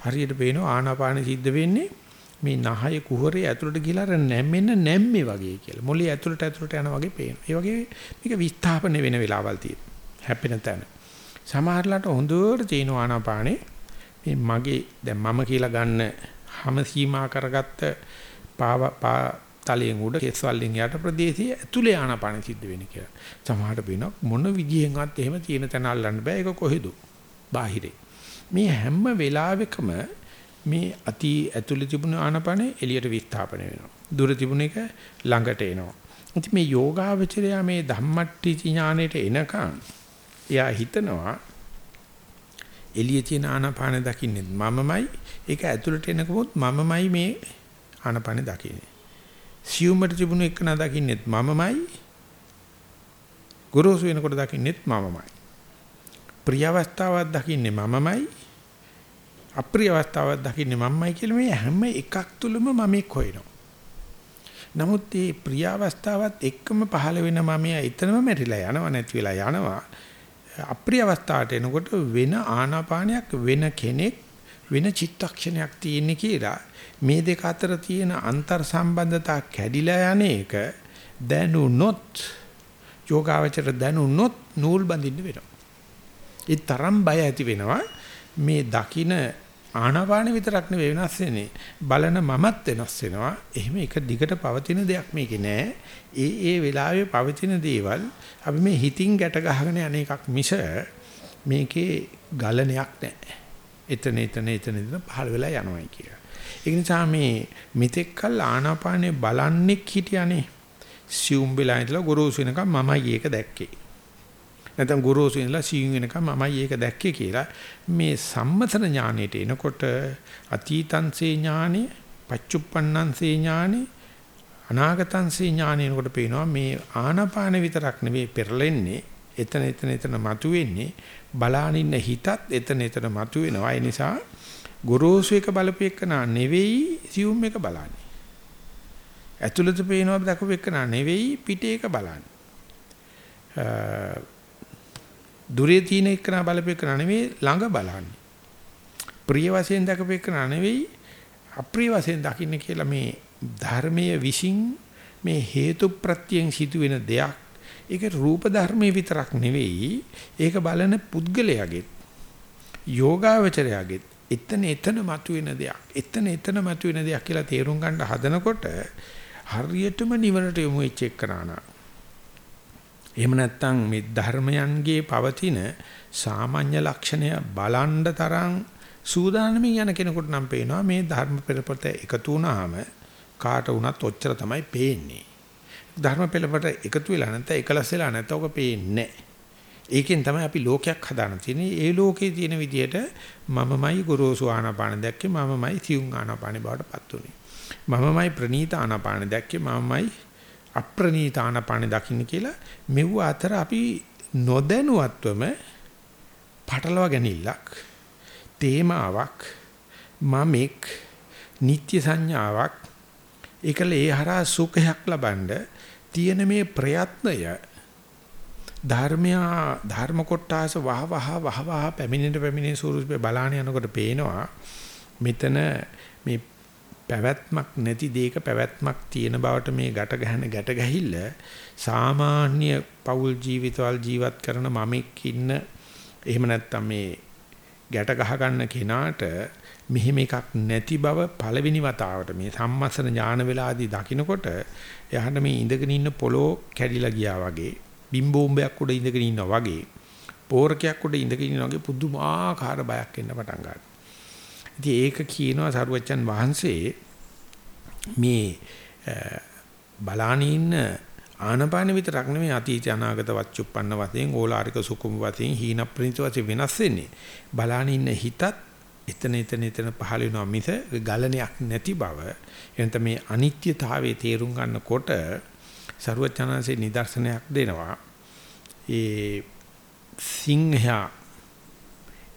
හරියට පේනවා ආනාපාන සිද්ධ වෙන්නේ මේ නහය කුහරේ ඇතුළට ගිහලා අර නැම්මෙන්න නැම්මේ වගේ කියලා. මොළේ ඇතුළට ඇතුළට යන වගේ පේනවා. ඒ වගේ මේක විස්ථාපන වෙන වෙලාවල් තියෙනවා. හැපෙන තැන. සමහරලාට හොඳට තියෙන ආනාපානේ මේ මගේ දැන් මම කියලා ගන්න හැම සීමා කරගත්ත පා තලයෙන් උඩ කෙස්වලින් යට ප්‍රදේශයේ ඇතුලේ ආනාපාන සිද්ධ වෙන්නේ කියලා. සමහරට වෙන මොන විදිහෙන්වත් එහෙම තියෙන තැන අල්ලන්න බෑ. ඒක කොහෙද? බාහිරේ. මේ හැම වෙලාවෙකම මේ අති ඇතුළේ තිබුණ ආනපනේ එළියට විස්ථාපන වෙනවා. දුර තිබුණ එක ළඟට එනවා. ඉතින් මේ යෝගාවචරය මේ ධම්මට්ටි ඥානෙට එනකන් එයා හිතනවා එළියේ තියෙන ආනපාන දකින්නේ මමමයි ඒක ඇතුළට එනකොත් මමමයි මේ ආනපාන දකින්නේ. සියුම්මට තිබුණ එක නා දකින්නෙත් මමමයි ගුරුසු වෙනකොට දකින්නෙත් මමමයි. ප්‍රිය අවස්ථාවක් දකින්නේ මමමයි අප්‍රිය අවස්ථාවක් දකින්නේ මම්මයි කියලා මේ හැම එකක් තුළම මම එක් හොයනවා. නමුත් මේ ප්‍රිය අවස්ථාවත් එක්කම පහළ වෙන මමයා එතනම මැරිලා යනවා නැති වෙලා යනවා. අප්‍රිය අවස්ථාවට එනකොට වෙන ආනාපානයක් වෙන කෙනෙක් වෙන චිත්තක්ෂණයක් තියෙන්නේ කියලා මේ දෙක අතර තියෙන අන්තර් සම්බන්ධතා කැඩිලා යන එක දැනුනොත් යෝගාවචර දැනුනොත් නූල් බඳින්න වෙනවා. ඒ තරම් බය ඇති වෙනවා මේ දකින ආනාපාන විතරක් නෙවෙයි වෙනස් වෙන්නේ. බලන මමත් වෙනස් වෙනවා. එහෙම එක දිගට පවතින දෙයක් මේකේ නෑ. ඒ ඒ වෙලාවේ පවතින දේවල් අපි මේ හිතින් ගැට ගහගෙන යන එකක් මිස මේකේ ගලණයක් නෑ. එතන එතන එතන එතන පහළ වෙලා යනවායි කියලා. ඒ නිසා මේ මෙතෙක්කල් ආනාපානේ බලන්නෙක් හිටියානේ. සියුම් වෙලා ඉඳලා ගොරෝසු වෙනකම් මමයි ඒක දැක්කේ. නැත්නම් ගුරුසු ඉඳලා සීන් වෙනකම් මමයි ඒක දැක්කේ කියලා මේ සම්මතන ඥානෙට එනකොට අතීතංසේ ඥානෙ පච්චුප්පන්නංසේ ඥානෙ අනාගතංසේ ඥානෙ එනකොට පේනවා මේ ආනාපාන විතරක් නෙවෙයි පෙරලෙන්නේ එතන එතන එතන මතුවෙන්නේ බලාන ඉන්න හිතත් එතන එතන මතුවෙනවා. ඒ නිසා ගොරෝසු එක බලපෙකනා නෙවෙයි සියුම් එක බලන්නේ. ඇතුළත පේනවා දකපෙකනා නෙවෙයි පිටේ එක බලන්නේ. දුරේ තියෙන එක්කන බලපෙකන නෙවෙයි ළඟ බලන්නේ. ප්‍රිය වශයෙන් දකපෙකන නෙවෙයි අප්‍රිය වශයෙන් දකින්න කියලා මේ ධර්මයේ විශ්ින් මේ හේතු ප්‍රත්‍යයෙන් සිදුවෙන දෙයක්. ඒක රූප ධර්මයේ විතරක් නෙවෙයි ඒක බලන පුද්ගලයාගේ යෝගාවචරයාගේ එතන එතන මතුවෙන දෙයක්. එතන එතන මතුවෙන දෙයක් කියලා තේරුම් ගන්න හදනකොට හරියටම නිවනට යොමු වෙච්ච එකනානා එහෙම නැත්නම් මේ ධර්මයන්ගේ පවතින සාමාන්‍ය ලක්ෂණය බලන්න තරම් සූදානමින් යන කෙනෙකුට නම් පේනවා මේ ධර්ම පෙරපත එකතු වුණාම කාට වුණත් ඔච්චර තමයි පේන්නේ. ධර්ම පෙරපත එකතු වෙලා නැත්නම් එකලස් වෙලා නැත්නම් ඔක පේන්නේ ඒකෙන් තමයි අපි ලෝකයක් හදාන තියෙන්නේ. ඒ ලෝකේ තියෙන විදිහට මමමයි ගුරුසු ආනාපාන දැක්කේ මමමයි සියුම් ආනාපාන බවට පත් උනේ. මමමයි ප්‍රනීත ආනාපාන දැක්කේ මමමයි අප්‍රණීත ආනපාන දකින්න කියලා මෙව අතර අපි නොදැනුවත්වම පටලවා ගැනීමක් තේමාවක් මමෙක් නිත්‍ය සංඥාවක් ඒකල ඒ හරහා සුඛයක් ලබනද තියෙන මේ ප්‍රයත්නය ධර්මයා ධර්ම කොටාස වහ වහ වහ වහ පැමිණෙන පැමිණෙන ස්වරූපේ බලාන යනකොට පේනවා මෙතන මේ පැවැත්මක් නැති දෙයක පැවැත්මක් තියෙන බවට මේ ගැට ගහන ගැට ගැහිල්ල සාමාන්‍ය පෞල් ජීවිතවල ජීවත් කරන මමෙක් ඉන්න එහෙම නැත්නම් මේ ගැට ගහ ගන්න කෙනාට මෙහෙම එකක් නැති බව පළවෙනි වතාවට මේ සම්මස්සන ඥාන වෙලාදී දකින්නකොට එයාට මේ ඉඳගෙන ඉන්න පොලෝ කැඩිලා ගියා වගේ බිම්බෝම්බයක් උඩ ඉඳගෙන ඉන්නවා වගේ පෝරකයක් උඩ ඉඳගෙන ඉන්නවා වගේ පුදුමාකාර බයක් එන්න පටන් ගන්නවා. ඉතින් ඒක කියනවා සරුවච්චන් වහන්සේ මේ බලානින්න ආනපාන විතරක් නෙමෙයි අතීත අනාගත වච්චුප්පන්න වශයෙන් ඕලාරික සුකුම වශයෙන් හීන ප්‍රණිත වශයෙන් වෙනස් වෙන්නේ. බලානින්න හිතත් එතන එතන එතන පහළ වෙනවා මිස ගලණයක් නැති බව එනත මේ අනිත්‍යතාවයේ තේරුම් ගන්නකොට ਸਰුවචනanse නිදර්ශනයක් දෙනවා. ඒ සිංහයා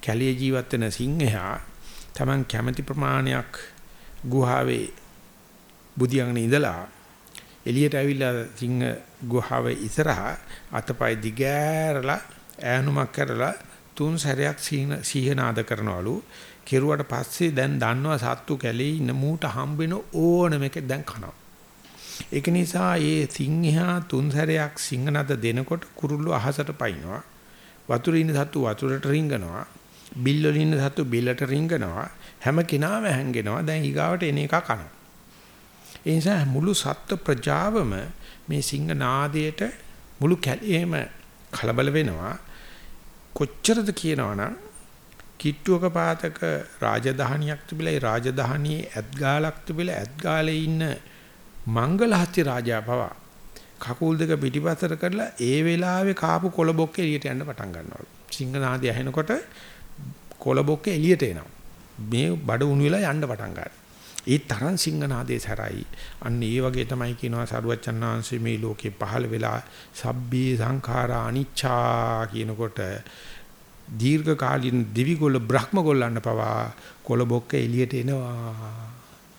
කැලිය ජීවත් වෙන සිංහයා Taman කැමැති ප්‍රමාණයක් ගුහාවේ බුදියාගෙන ඉඳලා එළියට ඇවිල්ලා සිංහ ගුහාවේ ඉස්සරහා අතපය දිගෑරලා ඈනුමක් කරලා තුන් සැරයක් සීහනාද කරනවලු. කෙරුවට පස්සේ දැන් දන්නවා සත්තු කැලේ ඉන්න මූට හම්බෙන ඕනම එක දැන් කනවා. ඒක නිසා මේ සිංහයා තුන් සැරයක් සිංහනද දෙනකොට කුරුල්ලෝ අහසට පයින්නවා. වතුරේ ඉන්න සත්තු වතුරට රිංගනවා. බිල් වල ඉන්න සත්තු බිල්ලට රිංගනවා. හැම කෙනාම හැංගෙනවා. දැන් ඊගාවට එන එක කනවා. ඒ නිසා මුළු සත්ත්ව ප්‍රජාවම මේ සිංහ නාදයට මුළු කැලේම කලබල වෙනවා. කොච්චරද කියනවනම් කිට්ටුවක පාතක රාජධානියක් තිබිලා ඒ රාජධානියේ ඇත්ගාලක් තිබිලා ඇත්ගාලේ ඉන්න මංගලහත්ති රාජා පවා කකුල් දෙක පිටිපස්සට කරලා ඒ වෙලාවේ කාපු කොළබොක්ක එළියට යන්න පටන් ගන්නවා. සිංහනාදී ඇහෙනකොට කොළබොක්ක එළියට එනවා. මේ බඩ උණු වෙලා යන්න පටන් ගන්නවා. ඒ තරම් සිංහනාදේ සරයි. අන්න ඒ වගේ තමයි කියනවා සරුවච්චන් ආංශේ මේ ලෝකේ පහළ වෙලා සබ්බී සංඛාරා අනිච්චා කියනකොට දීර්ඝ කාලින දිවිගොල්ල බ්‍රහ්මගොල්ලන්න පවා කොළබොක්ක එළියට එනවා.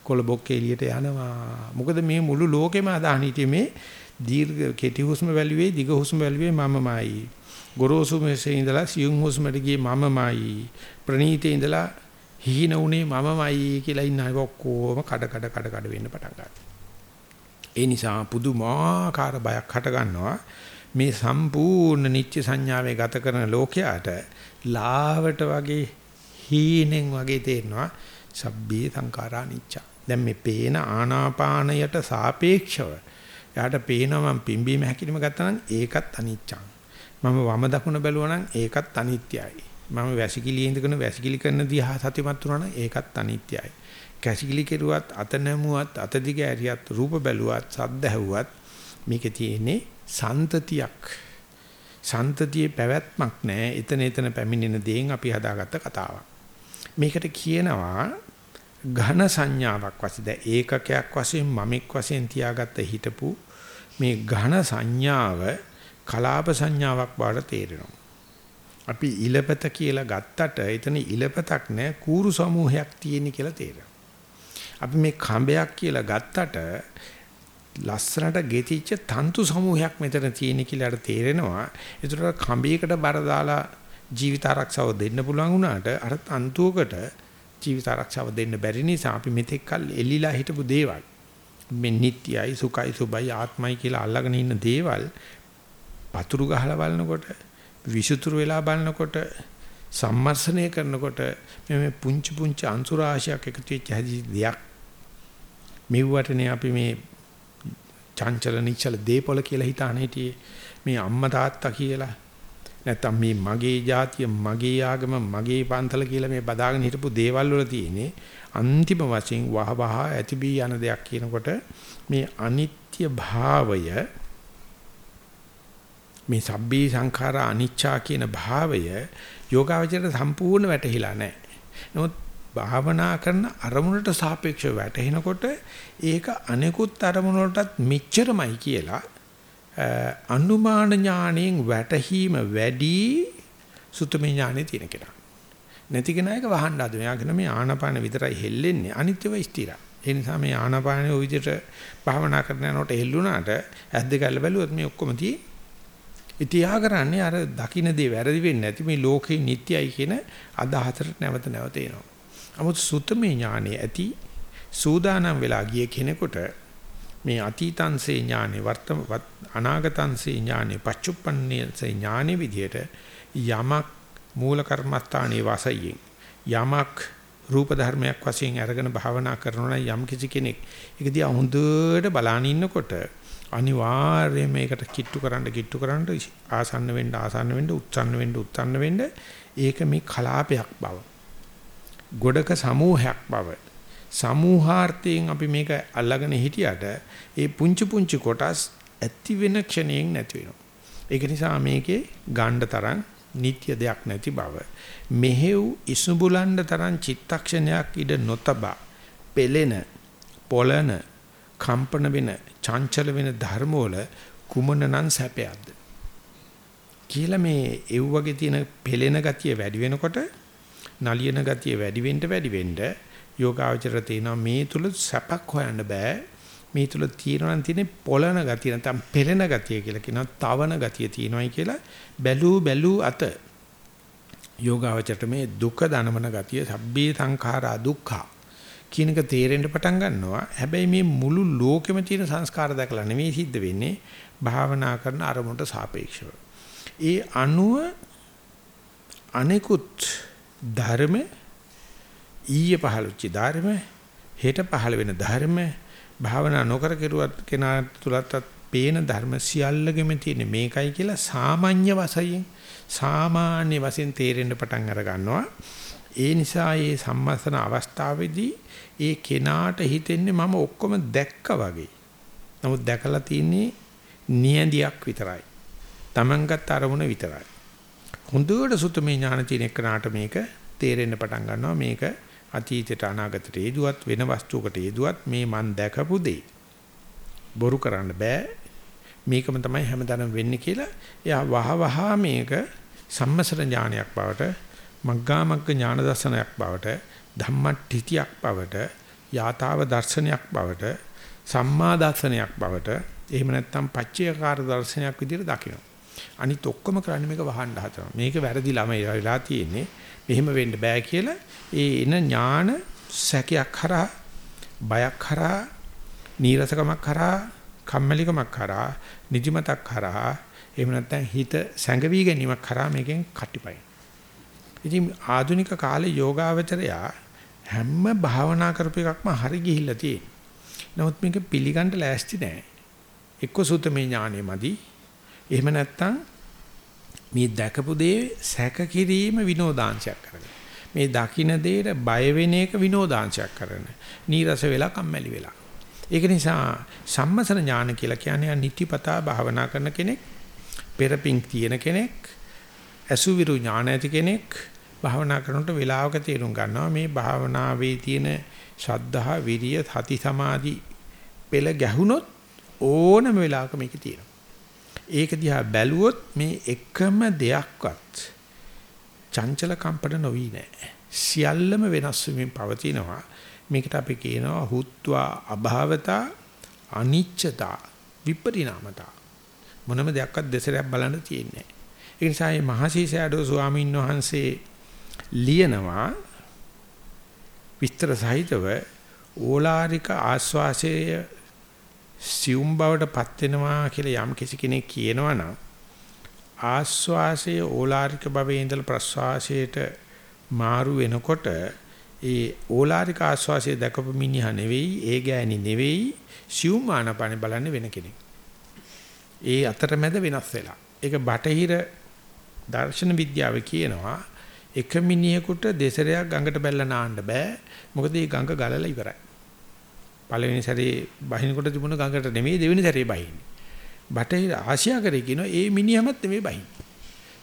කොළබොක්ක එළියට යනවා. මොකද මේ මුළු ලෝකෙම අදහන හිටියේ මේ දීර්ඝ කෙටි හුස්ම වැළුවේ දිග හුස්ම වැළුවේ මමමයි. ගොරෝසු මෙසේ ඉඳලා සියුම් හුස්මට ගියේ මමමයි. ප්‍රනීතේ ඉඳලා හීන උනේ මමමයි කියලා ඉන්න අය ඔක්කොම කඩ කඩ කඩ කඩ වෙන්න පටන් ගන්නවා. ඒ නිසා පුදුමාකාර බයක් හට ගන්නවා. මේ සම්පූර්ණ නිත්‍ය සංඥාවේ ගත කරන ලෝකයට ලාවට වගේ හීනෙන් වගේ තේරෙනවා සබ්බේ සංඛාරා නිච්චා. දැන් මේ පේන ආනාපානයට සාපේක්ෂව එයාට පේනවා මම පිම්බීම හැකිලිම ගත්තා නම් ඒකත් අනිච්චං. මම වම දකුණ බැලුවා නම් ඒකත් අනිත්‍යයි. මම වැසිකිලි ඉඳගෙන වැසිකිලි කරන දිහා සතිමත් වුණා නම් ඒකත් අනිත්‍යයි. කැසිකිලි කෙරුවත් අත නැමුවත් අත දිග ඇරියත් රූප බැලුවත් සද්ද ඇහුවත් මේකේ තියෙන්නේ සන්තතියක්. සන්තතියේ පැවැත්මක් නැහැ. එතන එතන පැමිණෙන දේෙන් අපි හදාගත්ත කතාවක්. මේකට කියනවා ඝන සංඥාවක් වශයෙන් ඒකකයක් වශයෙන් මමෙක් වශයෙන් තියාගත්ත හිටපු මේ ඝන සංඥාව කලාප සංඥාවක් බවට තේරෙනවා. අපි ඉලපත කියලා ගත්තට එතන ඉලපතක් නෑ කූරු සමූහයක් තියෙන කියලා තේරෙනවා. අපි මේ කඹයක් කියලා ගත්තට ලස්සනට ගෙතිච්ච තන්තු සමූහයක් මෙතන තියෙන කියලා තේරෙනවා. ඒතර කඹයකට බර දාලා ජීවිත ආරක්ෂාව දෙන්න පුළුවන් වුණාට අර තන්තුවකට ජීවිත ආරක්ෂාව දෙන්න බැරි නිසා අපි මෙතෙක් කල් එල්ලිලා හිටපු දේවල් මේ නිට්යයි සුඛයි සුබයි ආත්මයි කියලා අල්ලගෙන ඉන්න දේවල් පතුරු ගහලා බලනකොට විසුතුරු වෙලා බලනකොට සම්මර්ෂණය කරනකොට මේ පුංචි පුංචි අංශු රාශියක් එකතු වෙච්ච හැදි දෙයක් මෙව්වටනේ අපි මේ චංචල නිචල දීපොල කියලා හිතාන හිටියේ මේ අම්මා තාත්තා කියලා නැත්තම් මේ මගේ ජාතිය මගේ ආගම මගේ පන්තල කියලා මේ බදාගෙන හිටපු දේවල් වල තියෙන්නේ අන්තිම වශයෙන් වහ වහ ඇතිබී යන දෙයක් කියනකොට මේ අනිත්‍ය භාවය මේ සබ්බේ සංඛාරා අනිච්චා කියන භාවය යෝගාවචරයට සම්පූර්ණ වැටහිලා නැහැ. නමුත් භාවනා කරන අරමුණට සාපේක්ෂව වැටෙනකොට ඒක අනෙකුත් අරමුණ වලටත් මෙච්චරමයි කියලා අනුමාන ඥාණයෙන් වැටහීම වැඩි සුතමේ ඥානෙ තියෙන කෙනා. නැති කෙනායක වහන්න හදන. යා කියන මේ ආනාපාන විතරයි හෙල්ලෙන්නේ අනිත්‍යව ස්ථිරයි. ඒ නිසා මේ ආනාපානෙ ওই විදිහට භාවනා කරන යනකොට හෙල්ලුණාට ඇස් දෙක අල්ල බැලුවොත් මේ ඔක්කොම තියෙන්නේ ඉතියා කරන්නේ අර දකින්න දේ වැරදි වෙන්නේ නැති මේ ලෝකේ නිට්ටයයි කියන අදහසට නැවත නැවත එනවා. 아무ත් සුත්තමේ ඥානෙ ඇති සූදානම් වෙලා ගිය කෙනෙකුට මේ අතීතංසේ ඥානෙ වර්තම අනාගතංසේ ඥානෙ පච්චුප්පන්නේසේ ඥානෙ විදියට යමක් මූල කර්මස්ථානයේ වාසයෙන් යමක් රූප ධර්මයක් වශයෙන් අරගෙන භාවනා කරනවා යම් කිසි කෙනෙක් ඒක දිහා හොඳට බලාන ඉන්නකොට අනිවාර්යයෙන් මේකට කිට්ටු කරන්න කිට්ටු කරන්න ආසන්න වෙන්න ආසන්න වෙන්න උත්සන්න වෙන්න උත්සන්න වෙන්න ඒක මේ කලාපයක් බව. ගොඩක සමූහයක් බව. සමූහාර්ථයෙන් අපි මේක අල්ලගෙන හිටියට ඒ පුංචි පුංචි කොටස් ඇති වෙන ක්ෂණයෙන් නැති වෙනවා. ඒක නිසා මේකේ ගණ්ඩ තරම් නিত্য දෙයක් නැති බව මෙහෙව් ඉසුඹුලන්න තරම් චිත්තක්ෂණයක් ඉඩ නොතබා පෙලෙන පොළන කම්පන වෙන චංචල වෙන ධර්ම වල කුමනනම් සැපයක්ද? කියලා මේ එව් වගේ තියෙන පෙලෙන ගතිය වැඩි වෙනකොට නලියන ගතිය වැඩි වෙන්න වැඩි වෙන්න යෝගාවචර තේනවා මේ තුල සැපක් හොයන්න බෑ. මේ තුල තියෙනවා නම් තියෙන්නේ පොළන ගතිය නැත්නම් පෙළෙන ගතිය කියලා කියනවා. තවන ගතිය තියෙනවායි කියලා බැලූ බැලූ අත. යෝගාවචරට මේ දුක දනමන ගතිය සබ්බේ සංඛාරා දුක්ඛා කියන එක තේරෙන්න පටන් ගන්නවා. හැබැයි මේ මුළු ලෝකෙම තියෙන සංස්කාර දැකලා නෙමෙයි සිද්ධ වෙන්නේ. භාවනා කරන අරමුණට සාපේක්ෂව. ඒ අනුව අනෙකුත් ධර්ම ඊයේ පහළොච්ච ධර්ම හෙට පහළ වෙන ධර්ම භාවනා නොකර කෙරුවත් කෙනා තුලත් පේන ධර්ම සියල්ලගෙම තියෙන මේකයි කියලා සාමාන්‍ය වශයෙන් සාමාන්‍ය වශයෙන් තේරෙන්න පටන් අර ගන්නවා. ඒ නිසා මේ සම්මස්තන අවස්ථාවේදී ඒ කෙනාට හිතෙන්නේ මම ඔක්කොම දැක්කා වගේ. නමුත් දැකලා තියෙන්නේ නියඳියක් විතරයි. Tamangat අරමුණ විතරයි. හොඳට සුතමේ ඥාන තියෙන එකනට මේක තේරෙන්න පටන් ගන්නවා. මේක අතීතයට අනාගතයට යෙදුවත් වෙන වස්තුවකට යෙදුවත් මේ මන් දැකපු දේ. බොරු කරන්න බෑ. මේකම තමයි හැමදාම වෙන්නේ කියලා එයා වහ වහ මේක සම්මසර ඥානයක් බවට මග්ගාමග්ග ඥාන දර්ශනයක් බවට ධම්මට්ඨිතියක් බවට යථාව දර්ශනයක් බවට සම්මා දර්ශනයක් බවට එහෙම නැත්නම් පච්චේකාර දර්ශනයක් විදිහට දකින්න. අනිත් ඔක්කොම කරන්නේ මේක වහන්න හදනවා. මේක වැරදි ළමයි වෙලා තියෙන්නේ. මෙහෙම වෙන්න බෑ කියලා ඒ එන ඥාන සැකයක් කරා බයක් කරා නීරසකමක් කරා කම්මැලිකමක් කරා නිදිමතක් කරා එහෙම නැත්නම් හිත සැඟවි ගැනීමක් කරා මේකෙන් කටිපයි. ඉතින් ආධුනික කාලේ යෝගාවචරයා හැම භාවනා කරපු එකක්ම හරි ගිහිල්ලා තියෙන. නමුත් මේක පිළිගන්න ලෑස්ති නෑ. එක්ක සුතමේ ඥානෙමදි. එහෙම නැත්නම් මේ දැකපු දේ සැක කිරීම විනෝදාංශයක් කරගෙන. මේ දකින්න දේට බය වෙන එක විනෝදාංශයක් කරන. නීරස වෙලා කම්මැලි වෙලා. ඒක නිසා සම්මසන ඥාන කියලා කියන්නේ නිතිපතා භාවනා කරන කෙනෙක්, පෙරපින් තියෙන කෙනෙක්, අසුවිරු ඥාන ඇති කෙනෙක් භාවනා කරනකොට වෙලාවක තේරුම් ගන්නවා මේ භාවනාවේ තියෙන ශද්ධහා, විරිය, සති, සමාධි පෙළ ගැහුනොත් ඕනම වෙලාවක මේක තියෙනවා. ඒක දිහා බැලුවොත් මේ එකම දෙයක්වත් චංචල කම්පන නොවි නෑ. සියල්ලම වෙනස් වෙමින් පවතිනවා. මේකට අපි කියනවා හුත්වා අභාවතා අනිච්චතා විපරිණාමතා. මොනම දෙයක්වත් දෙසරයක් බලන්න තියෙන්නේ නෑ. ඒ නිසා මේ මහසීසයඩෝ ස්වාමීන් වහන්සේ ලියනවා විස්තර සහිතව ඕලාරික ආස්වාසයේ සියුම් බවටපත් වෙනවා කියලා යම් කිසි කෙනෙක් කියනවා නම් ආස්වාසයේ ඕලාරික භවයේ ඉඳලා ප්‍රස්වාසයට මාරු වෙනකොට ඒ ඕලාරික ආස්වාසයේ දකපු මිනිහා නෙවෙයි ඒ ගෑණි නෙවෙයි සියුම් ආනපන බලන්නේ වෙන කෙනෙක්. ඒ අතරමැද වෙනස් වෙලා. ඒක බටහිර දර්ශන විද්‍යාව කියනවා එක මිනිහෙකුට දෙසරයක් ගඟට බැලලා නාන්න බෑ. මොකද මේ ගඟ ගලලා ඉවරයි. පළවෙනි සැරේ බහිනකොට තිබුණ ගඟට නෙමෙයි දෙවෙනි සැරේ බහින්නේ. බටහිර ආසියා කරේ කියනවා ඒ මිනිහමත් නෙමෙයි බහින්නේ.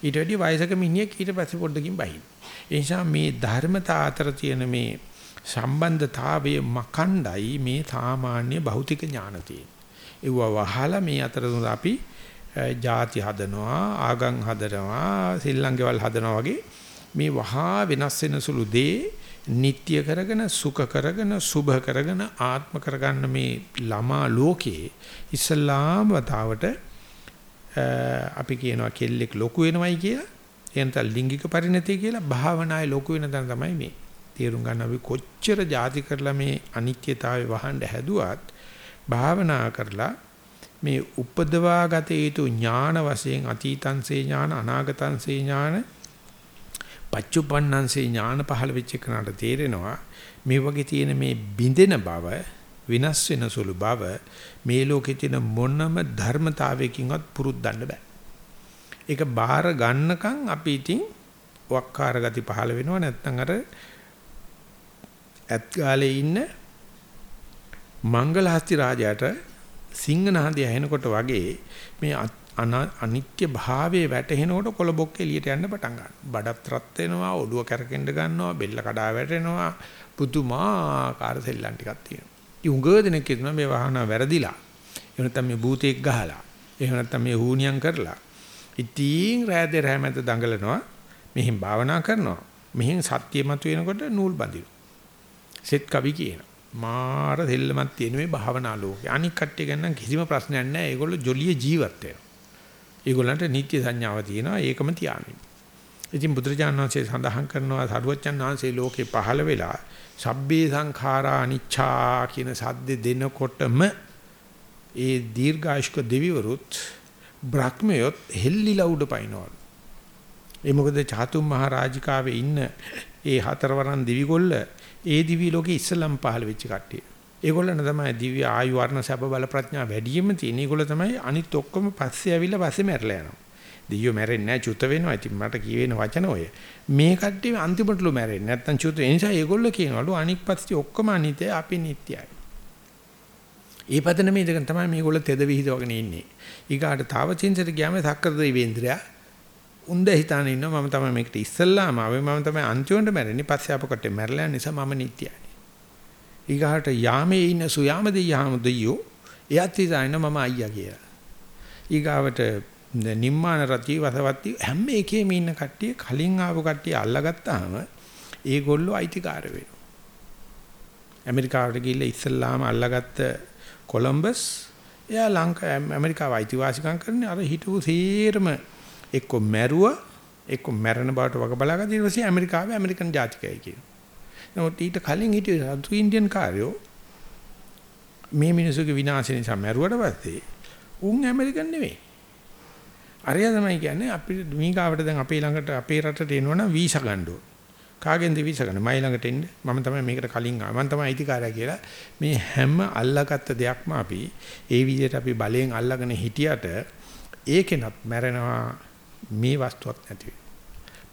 ඊට වැඩිය වයසක මිනිහෙක් ඊට පස්සේ පොඩ්ඩකින් බහින්නේ. ඒ නිසා මේ ධර්මතා අතර තියෙන මේ සම්බන්ධතාවයේ මකණ්ඩයි මේ සාමාන්‍ය භෞතික ඥාන තියෙන්නේ. ඒව වහලා මේ අතර අපි ಜಾති හදනවා, ආගම් හදනවා, සිල්ලංගේවල් හදනවා වගේ මේ වහා වෙනස් වෙන සුළු දේ නিত্য කරගෙන සුඛ කරගෙන සුභ කරගෙන ආත්ම කරගන්න මේ ළමා ලෝකයේ ඉස්ලාම් වතාවට අපි කියනවා කෙල්ලෙක් ලොකු වෙනවයි කියලා. එනතල් ලිංගික පරිණතිය කියලා භාවනායේ ලොකු වෙන තැන තමයි මේ. තේරුම් ගන්න අපි කොච්චර ಜಾති කරලා මේ අනිත්‍යතාවය වහන්න හැදුවත් භාවනා කරලා මේ උපදවාගත යුතු ඥාන වශයෙන් අතීතංසේ ඥාන අනාගතංසේ ඥාන පච්චුපන්නංසේ ඥාන පහළ වෙච්ච කෙනාට තේරෙනවා මේ වගේ තියෙන මේ බිඳෙන බව විනාශ වෙන සුළු බව මේ ලෝකේ තියෙන මොනම ධර්මතාවයකින්වත් පුරුද්දන්න බෑ. ඒක බාර ගන්නකම් අපි ඉතින් වක්කාර ගති පහළ වෙනවා නැත්නම් අර ඇත් ගාලේ ඉන්න මංගලහස්ති රාජයාට සිංහනාදී ඇහෙනකොට වගේ මේ අනිත්‍ය භාවයේ වැටෙනකොට කොළබොක්ක එළියට යන්න පටන් ගන්නවා. බඩත් රත් වෙනවා, ඔළුව කැරකෙන්න ගන්නවා, බෙල්ල කඩා වැටෙනවා, පුදුමාකාර සෙල්ලම් ටිකක් තියෙනවා. ඉුංග දෙනෙක් කියනවා මේ වාහන වැරදිලා. එහෙම නැත්නම් මේ භූතෙක් ගහලා. එහෙම නැත්නම් මේ හුනියම් කරලා. ඉතින් රෑදේ රෑමැද දඟලනවා. මෙහින් භාවනා කරනවා. මෙහින් සත්‍ය මත වෙනකොට නූල් බඳිනවා. සෙත් කවි කියනවා. මාර දෙල්ලමක් තියෙන මේ භාවනා ලෝකේ. අනික් කට්ටිය ගන්න කිසිම ප්‍රශ්නයක් නැහැ. ඒගොල්ලෝ ජොලිය ජීවත් වෙනවා. ඒගොල්ලන්ට නිත්‍ය සංඥාව තියෙනවා. ඒකම තියාගෙන. ඉතින් බුදුරජාණන් වහන්සේ සඳහන් කරනවා සරුවච්චන් වහන්සේ ලෝකේ පහළ වෙලා සබ්බේ සංඛාරා අනිච්චා කියන සද්ද දෙනකොටම ඒ දීර්ඝායුෂ්ක දෙවිවරුත් බ්‍රහ්මයොත් හෙල්ලිලා උඩ පයින්නවලු. ඒ මොකද චාතුම් මහරජිකාවේ ඉන්න ඒ හතරවරන් දිවිගොල්ල ඒ දිවි ලෝකේ ඉස්සලම් පහළ වෙච්ච කට්ටිය. ඒගොල්ලන් තමයි දිව්‍ය ආයු වර්ණ සැප බල ප්‍රඥා වැඩියෙන්ම තියෙන. ඒගොල්ල තමයි අනිත් ඔක්කොම පස්සේ ඇවිල්ලා පස්සේ මැරලා යනවා. දෙයියෝ මැරෙන්නේ නැහැ චුත වෙනවා. ඉතින් මට කියවෙන වචන ඔය. මේ කට්ටිය අන්තිමටලු මැරෙන්නේ. නැත්තම් චුත. ඒ නිසා ඒගොල්ලෝ කියනවලු අනික් පස්සේ ඔක්කොම අනිත්‍යයි අපි නිට්ටයයි. ඒ පදන මේ දෙකෙන් තමයි මේගොල්ලෝ තෙද විහිදවගෙන ඉන්නේ. ඊගාට තාවචින්සට ගියාම සක්කර දෙවිේන්ද්‍රයා උන්ද හිතාන ඉන්නවා මම තමයි මේකට ඉස්සල්ලාම ආවේ මම තමයි අන්තිමට මැරෙන්නේ පස්සේ අපකට මැරලා නිසා මම නිට්ටයයි. ඊගාට යාමේ ඉන්න සුයාම දෙයියාම දෙයියෝ එයාත් හිතාන මම අයියා කියලා. ඊගාවට නිම්මාන රති වසවත්ති හැම එකේම ඉන්න කට්ටිය කලින් ආපු කට්ටිය අල්ලගත්තාම ඒගොල්ලෝ අයිතිකාර වෙනවා. ඇමරිකාවට ගිහිල්ලා ඉස්සල්ලාම අල්ලගත්ත කොලම්බස් එයා ලංකා ඇමරිකාව අයිතිවාසිකම් කරන්නේ අර හිටපු සේරම එක්ක මැරුවා එක්ක මැරෙන බවට වග බලාගත්තා ඊට පස්සේ ඇමරිකාවේ ඇමරිකන් ජාතිකයයි කියන. නමුත් ඊට කලින් හිටිය සතු ඉන්දියන් කාර්යෝ මේ මිනිසුගේ විනාශය නිසා මැරුවට පස්සේ උන් ඇමරිකන් නෙවෙයි. අරයා තමයි කියන්නේ අපි මීගාවට දැන් අපේ ළඟට අපේ රටට එනවනම් වීසා ගන්න ඕන. කාගෙන්ද වීසා ගන්න? මයි ළඟට එන්න. මම තමයි මේකට කලින් ආවා. මම තමයි අයිතිකාරයා කියලා. මේ හැම අල්ලාගත්ත දෙයක්ම අපි ඒ විදිහට අපි බලයෙන් අල්ලාගෙන හිටියට ඒකෙනත් මැරෙනවා මේ වස්තුවක් නැති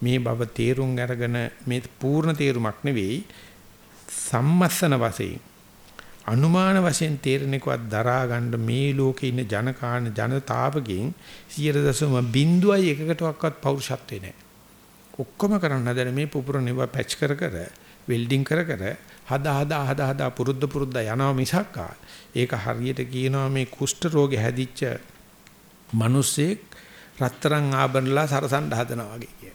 මේ බව තේරුම් අරගෙන මේ පූර්ණ තේරුමක් නෙවෙයි සම්මස්සන වශයෙන් අනුමාන වශයෙන් තේරෙනකවත් දරා ගන්න මේ ලෝකේ ඉන්න ජනකාන ජනතාවගෙන් 0.01යි එකකටවත් පෞරුෂත්වේ නැහැ. ඔක්කොම කරන්න හදන මේ පුපුර නිව පැච් කර කර වෙල්ඩින් කර කර හදා හදා හදා හදා පුරුද්ද පුරුද්ද යනවා මිසක් ඒක හරියට කියනවා මේ කුෂ්ඨ රෝගේ හැදිච්ච මිනිස්සෙක් රත්තරන් ආභරණලා සරසන්න හදනවා වගේ කිය.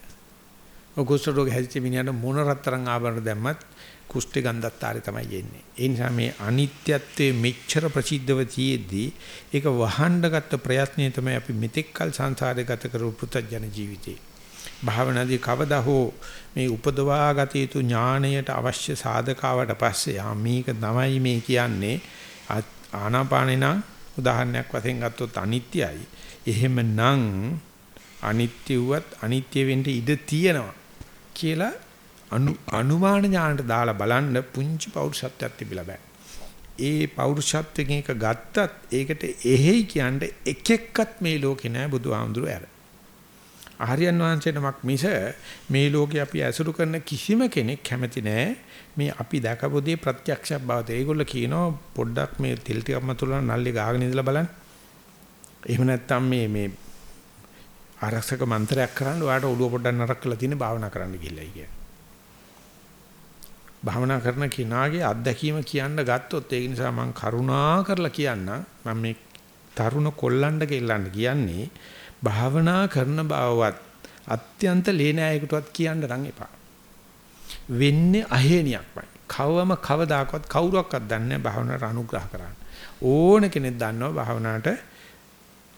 ඔය කුෂ්ඨ රෝග හැදිච්ච මිනිහට මොන රත්තරන් ආභරණ දැම්මත් කුෂ්ඨ ගන්ධත්තාරේ තමයි යන්නේ. ඒ නිසා මේ අනිත්‍යත්වයේ මෙච්චර ප්‍රසිද්ධව තියේදී ඒක වහන්න ගත්ත ප්‍රයත්නය තමයි අපි මෙතෙක්කල් සංසාරේ ගත කරපු පුතජන ජීවිතේ. භාවනාදී කවදා හෝ මේ උපදවා ගත යුතු ඥාණයට අවශ්‍ය සාධකාවට පස්සේ ආ මේක තමයි මේ කියන්නේ ආනාපානිනා උදාහරණයක් වශයෙන් ගත්තොත් අනිත්‍යයි. එහෙමනම් අනිත්‍යවත් අනිත්‍ය වෙන්න ඉඩ තියෙනවා කියලා අනු අනුමාන ඥානට දාලා බලන්න පුංචි පෞරුෂත්වයක් තිබිලා බෑ. ඒ පෞරුෂත්වයෙන් එක ගත්තත් ඒකට එහෙයි කියන්නේ එක එක්කත් මේ ලෝකේ නෑ බුදුහාමුදුරුවෝ ඇර. ආර්යයන් වහන්සේනමක් මිස මේ ලෝකේ අපි ඇසුරු කරන කිසිම කෙනෙක් කැමති නෑ මේ අපි දැකපු දේ ප්‍රත්‍යක්ෂයක් බවට. ඒගොල්ලෝ කියනවා පොඩ්ඩක් මේ තෙල් ටිකක් මතුලා නල්ලේ ගාගෙන ඉඳලා බලන්න. එහෙම නැත්නම් මේ මේ ආරක්ෂක මන්ත්‍රයක් කරන්න ඔයාලට ඔළුව පොඩ්ඩක් නරක් කරලා තියෙන භාවනා කරන්න ගිහිල්ලයි කියන්නේ. භාවනා කරන කෙනාගේ අත්දැකීම කියන්න ගත්තොත් ඒ නිසා මම කරුණා කරලා කියන්න මම මේ තරුණ කොල්ලන්ට ගෙල්ලන්න කියන්නේ භාවනා කරන බවවත් අත්‍යන්ත ලේනෑයකටවත් කියන්න නම් එපා. වෙන්නේ අහේනියක්මයි. කවම කවදාකවත් කවුරක්වත් දන්නේ නැහැ භාවනාවට අනුග්‍රහ කරන්න. ඕන කෙනෙක් දන්නවා භාවනාවට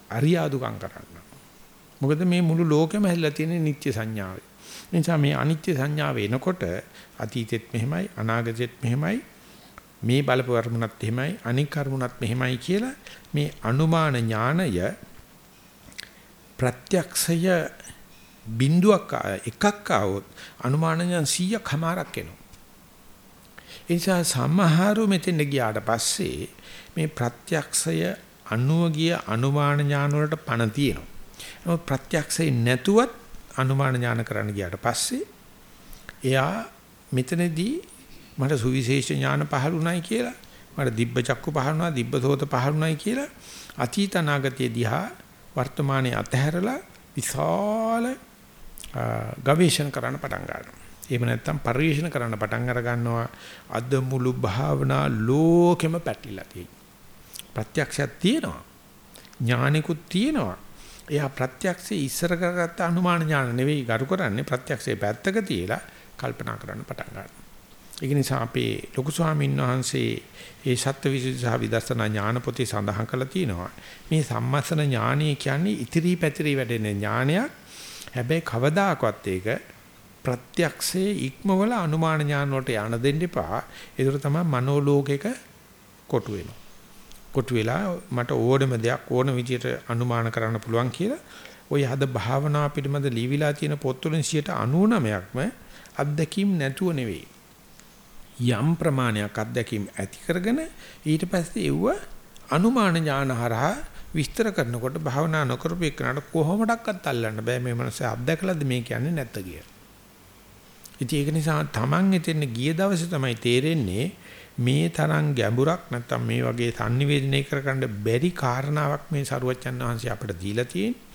අරියාදුකම් කරන්න. මොකද මේ මුළු ලෝකෙම හැදලා තියෙන නිත්‍ය සංඥාවේ. නිසා මේ අනිත්‍ය සංඥාව එනකොට අතීතෙත් මෙහෙමයි අනාගතෙත් මෙහෙමයි මේ බලපු කර්මුණත් එහෙමයි අනික් කර්මුණත් මෙහෙමයි කියලා මේ අනුමාන ඥානය ප්‍රත්‍යක්ෂය බිඳුවක් එකක් ආවොත් අනුමාන ඥාන 100ක් හමාරක් එනවා. ඒ නිසා සමහරු මෙතෙන් ගියාට පස්සේ මේ ප්‍රත්‍යක්ෂය අනුව ගිය අනුමාන ඥාන වලට පණ තියෙනවා. නමුත් ප්‍රත්‍යක්ෂේ නැතුවත් අනුමාන ඥාන කරන්න ගියාට පස්සේ එයා මෙතනදී මට සුවිශේෂ ඥාන පහළුණයි කියලා මට දිබ්බ චක්කු පහළුණා දිබ්බ සෝත පහළුණයි කියලා අතීත අනාගතයේ දිහා වර්තමානයේ අතහැරලා විශාල ගවේෂණ කරන්න පටන් ගන්නවා. එහෙම නැත්නම් පරිශන කරන්න පටන් අර ගන්නවා අද මුළු භාවනා ලෝකෙම පැටලිලා තියෙනවා. ප්‍රත්‍යක්ෂයක් තියෙනවා. ඥානිකුත් තියෙනවා. එයා ප්‍රත්‍යක්ෂයේ ඉස්සර කරගත්ත අනුමාන ඥාන නෙවෙයි ගරු කරන්නේ ප්‍රත්‍යක්ෂයේ පැත්තක තියලා කල්පනා කරන්න පටන් ගන්නවා. ඒක නිසා අපේ ලොකු ස්වාමීන් වහන්සේ ඒ සත්‍යවිසුද්ධි සහ විදර්ශනා ඥාන පොතේ සඳහන් කරලා තියෙනවා. මේ සම්මස්සන ඥානය කියන්නේ ඉතිරි පැතිරි වැඩෙන ඥානයක්. හැබැයි කවදාකවත් ඒක ප්‍රත්‍යක්ෂයේ ඉක්මවල අනුමාන ඥාන වලට යන දෙන්න එපා. ඒතර තමයි මනෝලෝකයක කොටු වෙනවා. කොටු වෙලා මට ඕනම දෙයක් ඕන විදියට අනුමාන කරන්න පුළුවන් කියලා ওই හද භාවනා පිළිබඳ ලියවිලා තියෙන පොත්වලින් 99%ක්ම අත්දැකීම් නැතුව නෙවෙයි. යම් ප්‍රමාණයක් අත්දැකීම් ඇති කරගෙන ඊට පස්සේ එව්ව අනුමාන ඥාන හරහා විස්තර කරනකොට භාවනා නොකරපු එකනට කොහොමඩක්වත් අල්ලන්න බෑ මේ මනස අත්දැකලාද මේ කියන්නේ නැත්ත කියලා. ඉතින් ඒක නිසා Taman එතෙන් ගිය දවසේ තමයි තේරෙන්නේ මේ තරම් ගැඹුරක් නැත්තම් මේ වගේ sannivedanaya කරගන්න බැරි කාරණාවක් මේ සරුවච්චන් වහන්සේ අපිට දීලා තියෙන්නේ.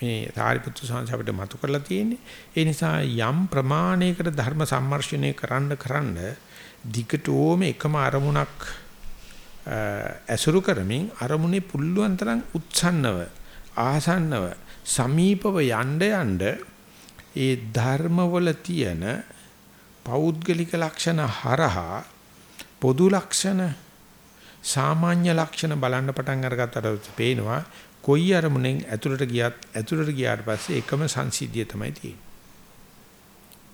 මේ සාරිපුත්තු සාංශ අපිට මතු කරලා තියෙන්නේ. ඒ නිසා යම් ප්‍රමාණයකට ධර්ම සම්මර්ෂණය කරන්න කරන්න දිගටම එකම අරමුණක් ඇසුරු කරමින් අරමුණේ පුල්ලුවන් තරම් උත්සන්නව ආසන්නව සමීපව යන්න යන්න ඒ ධර්මවල තියෙන පෞද්ගලික ලක්ෂණ හරහා පොදු ලක්ෂණ සාමාන්‍ය ලක්ෂණ බලන්න පටන් අරගත්තට පේනවා කොයි අරමුණෙන් ඇතුළට ගියත් ඇතුළට ගියාට පස්සේ එකම සංසිද්ධිය තමයි තියෙන්නේ.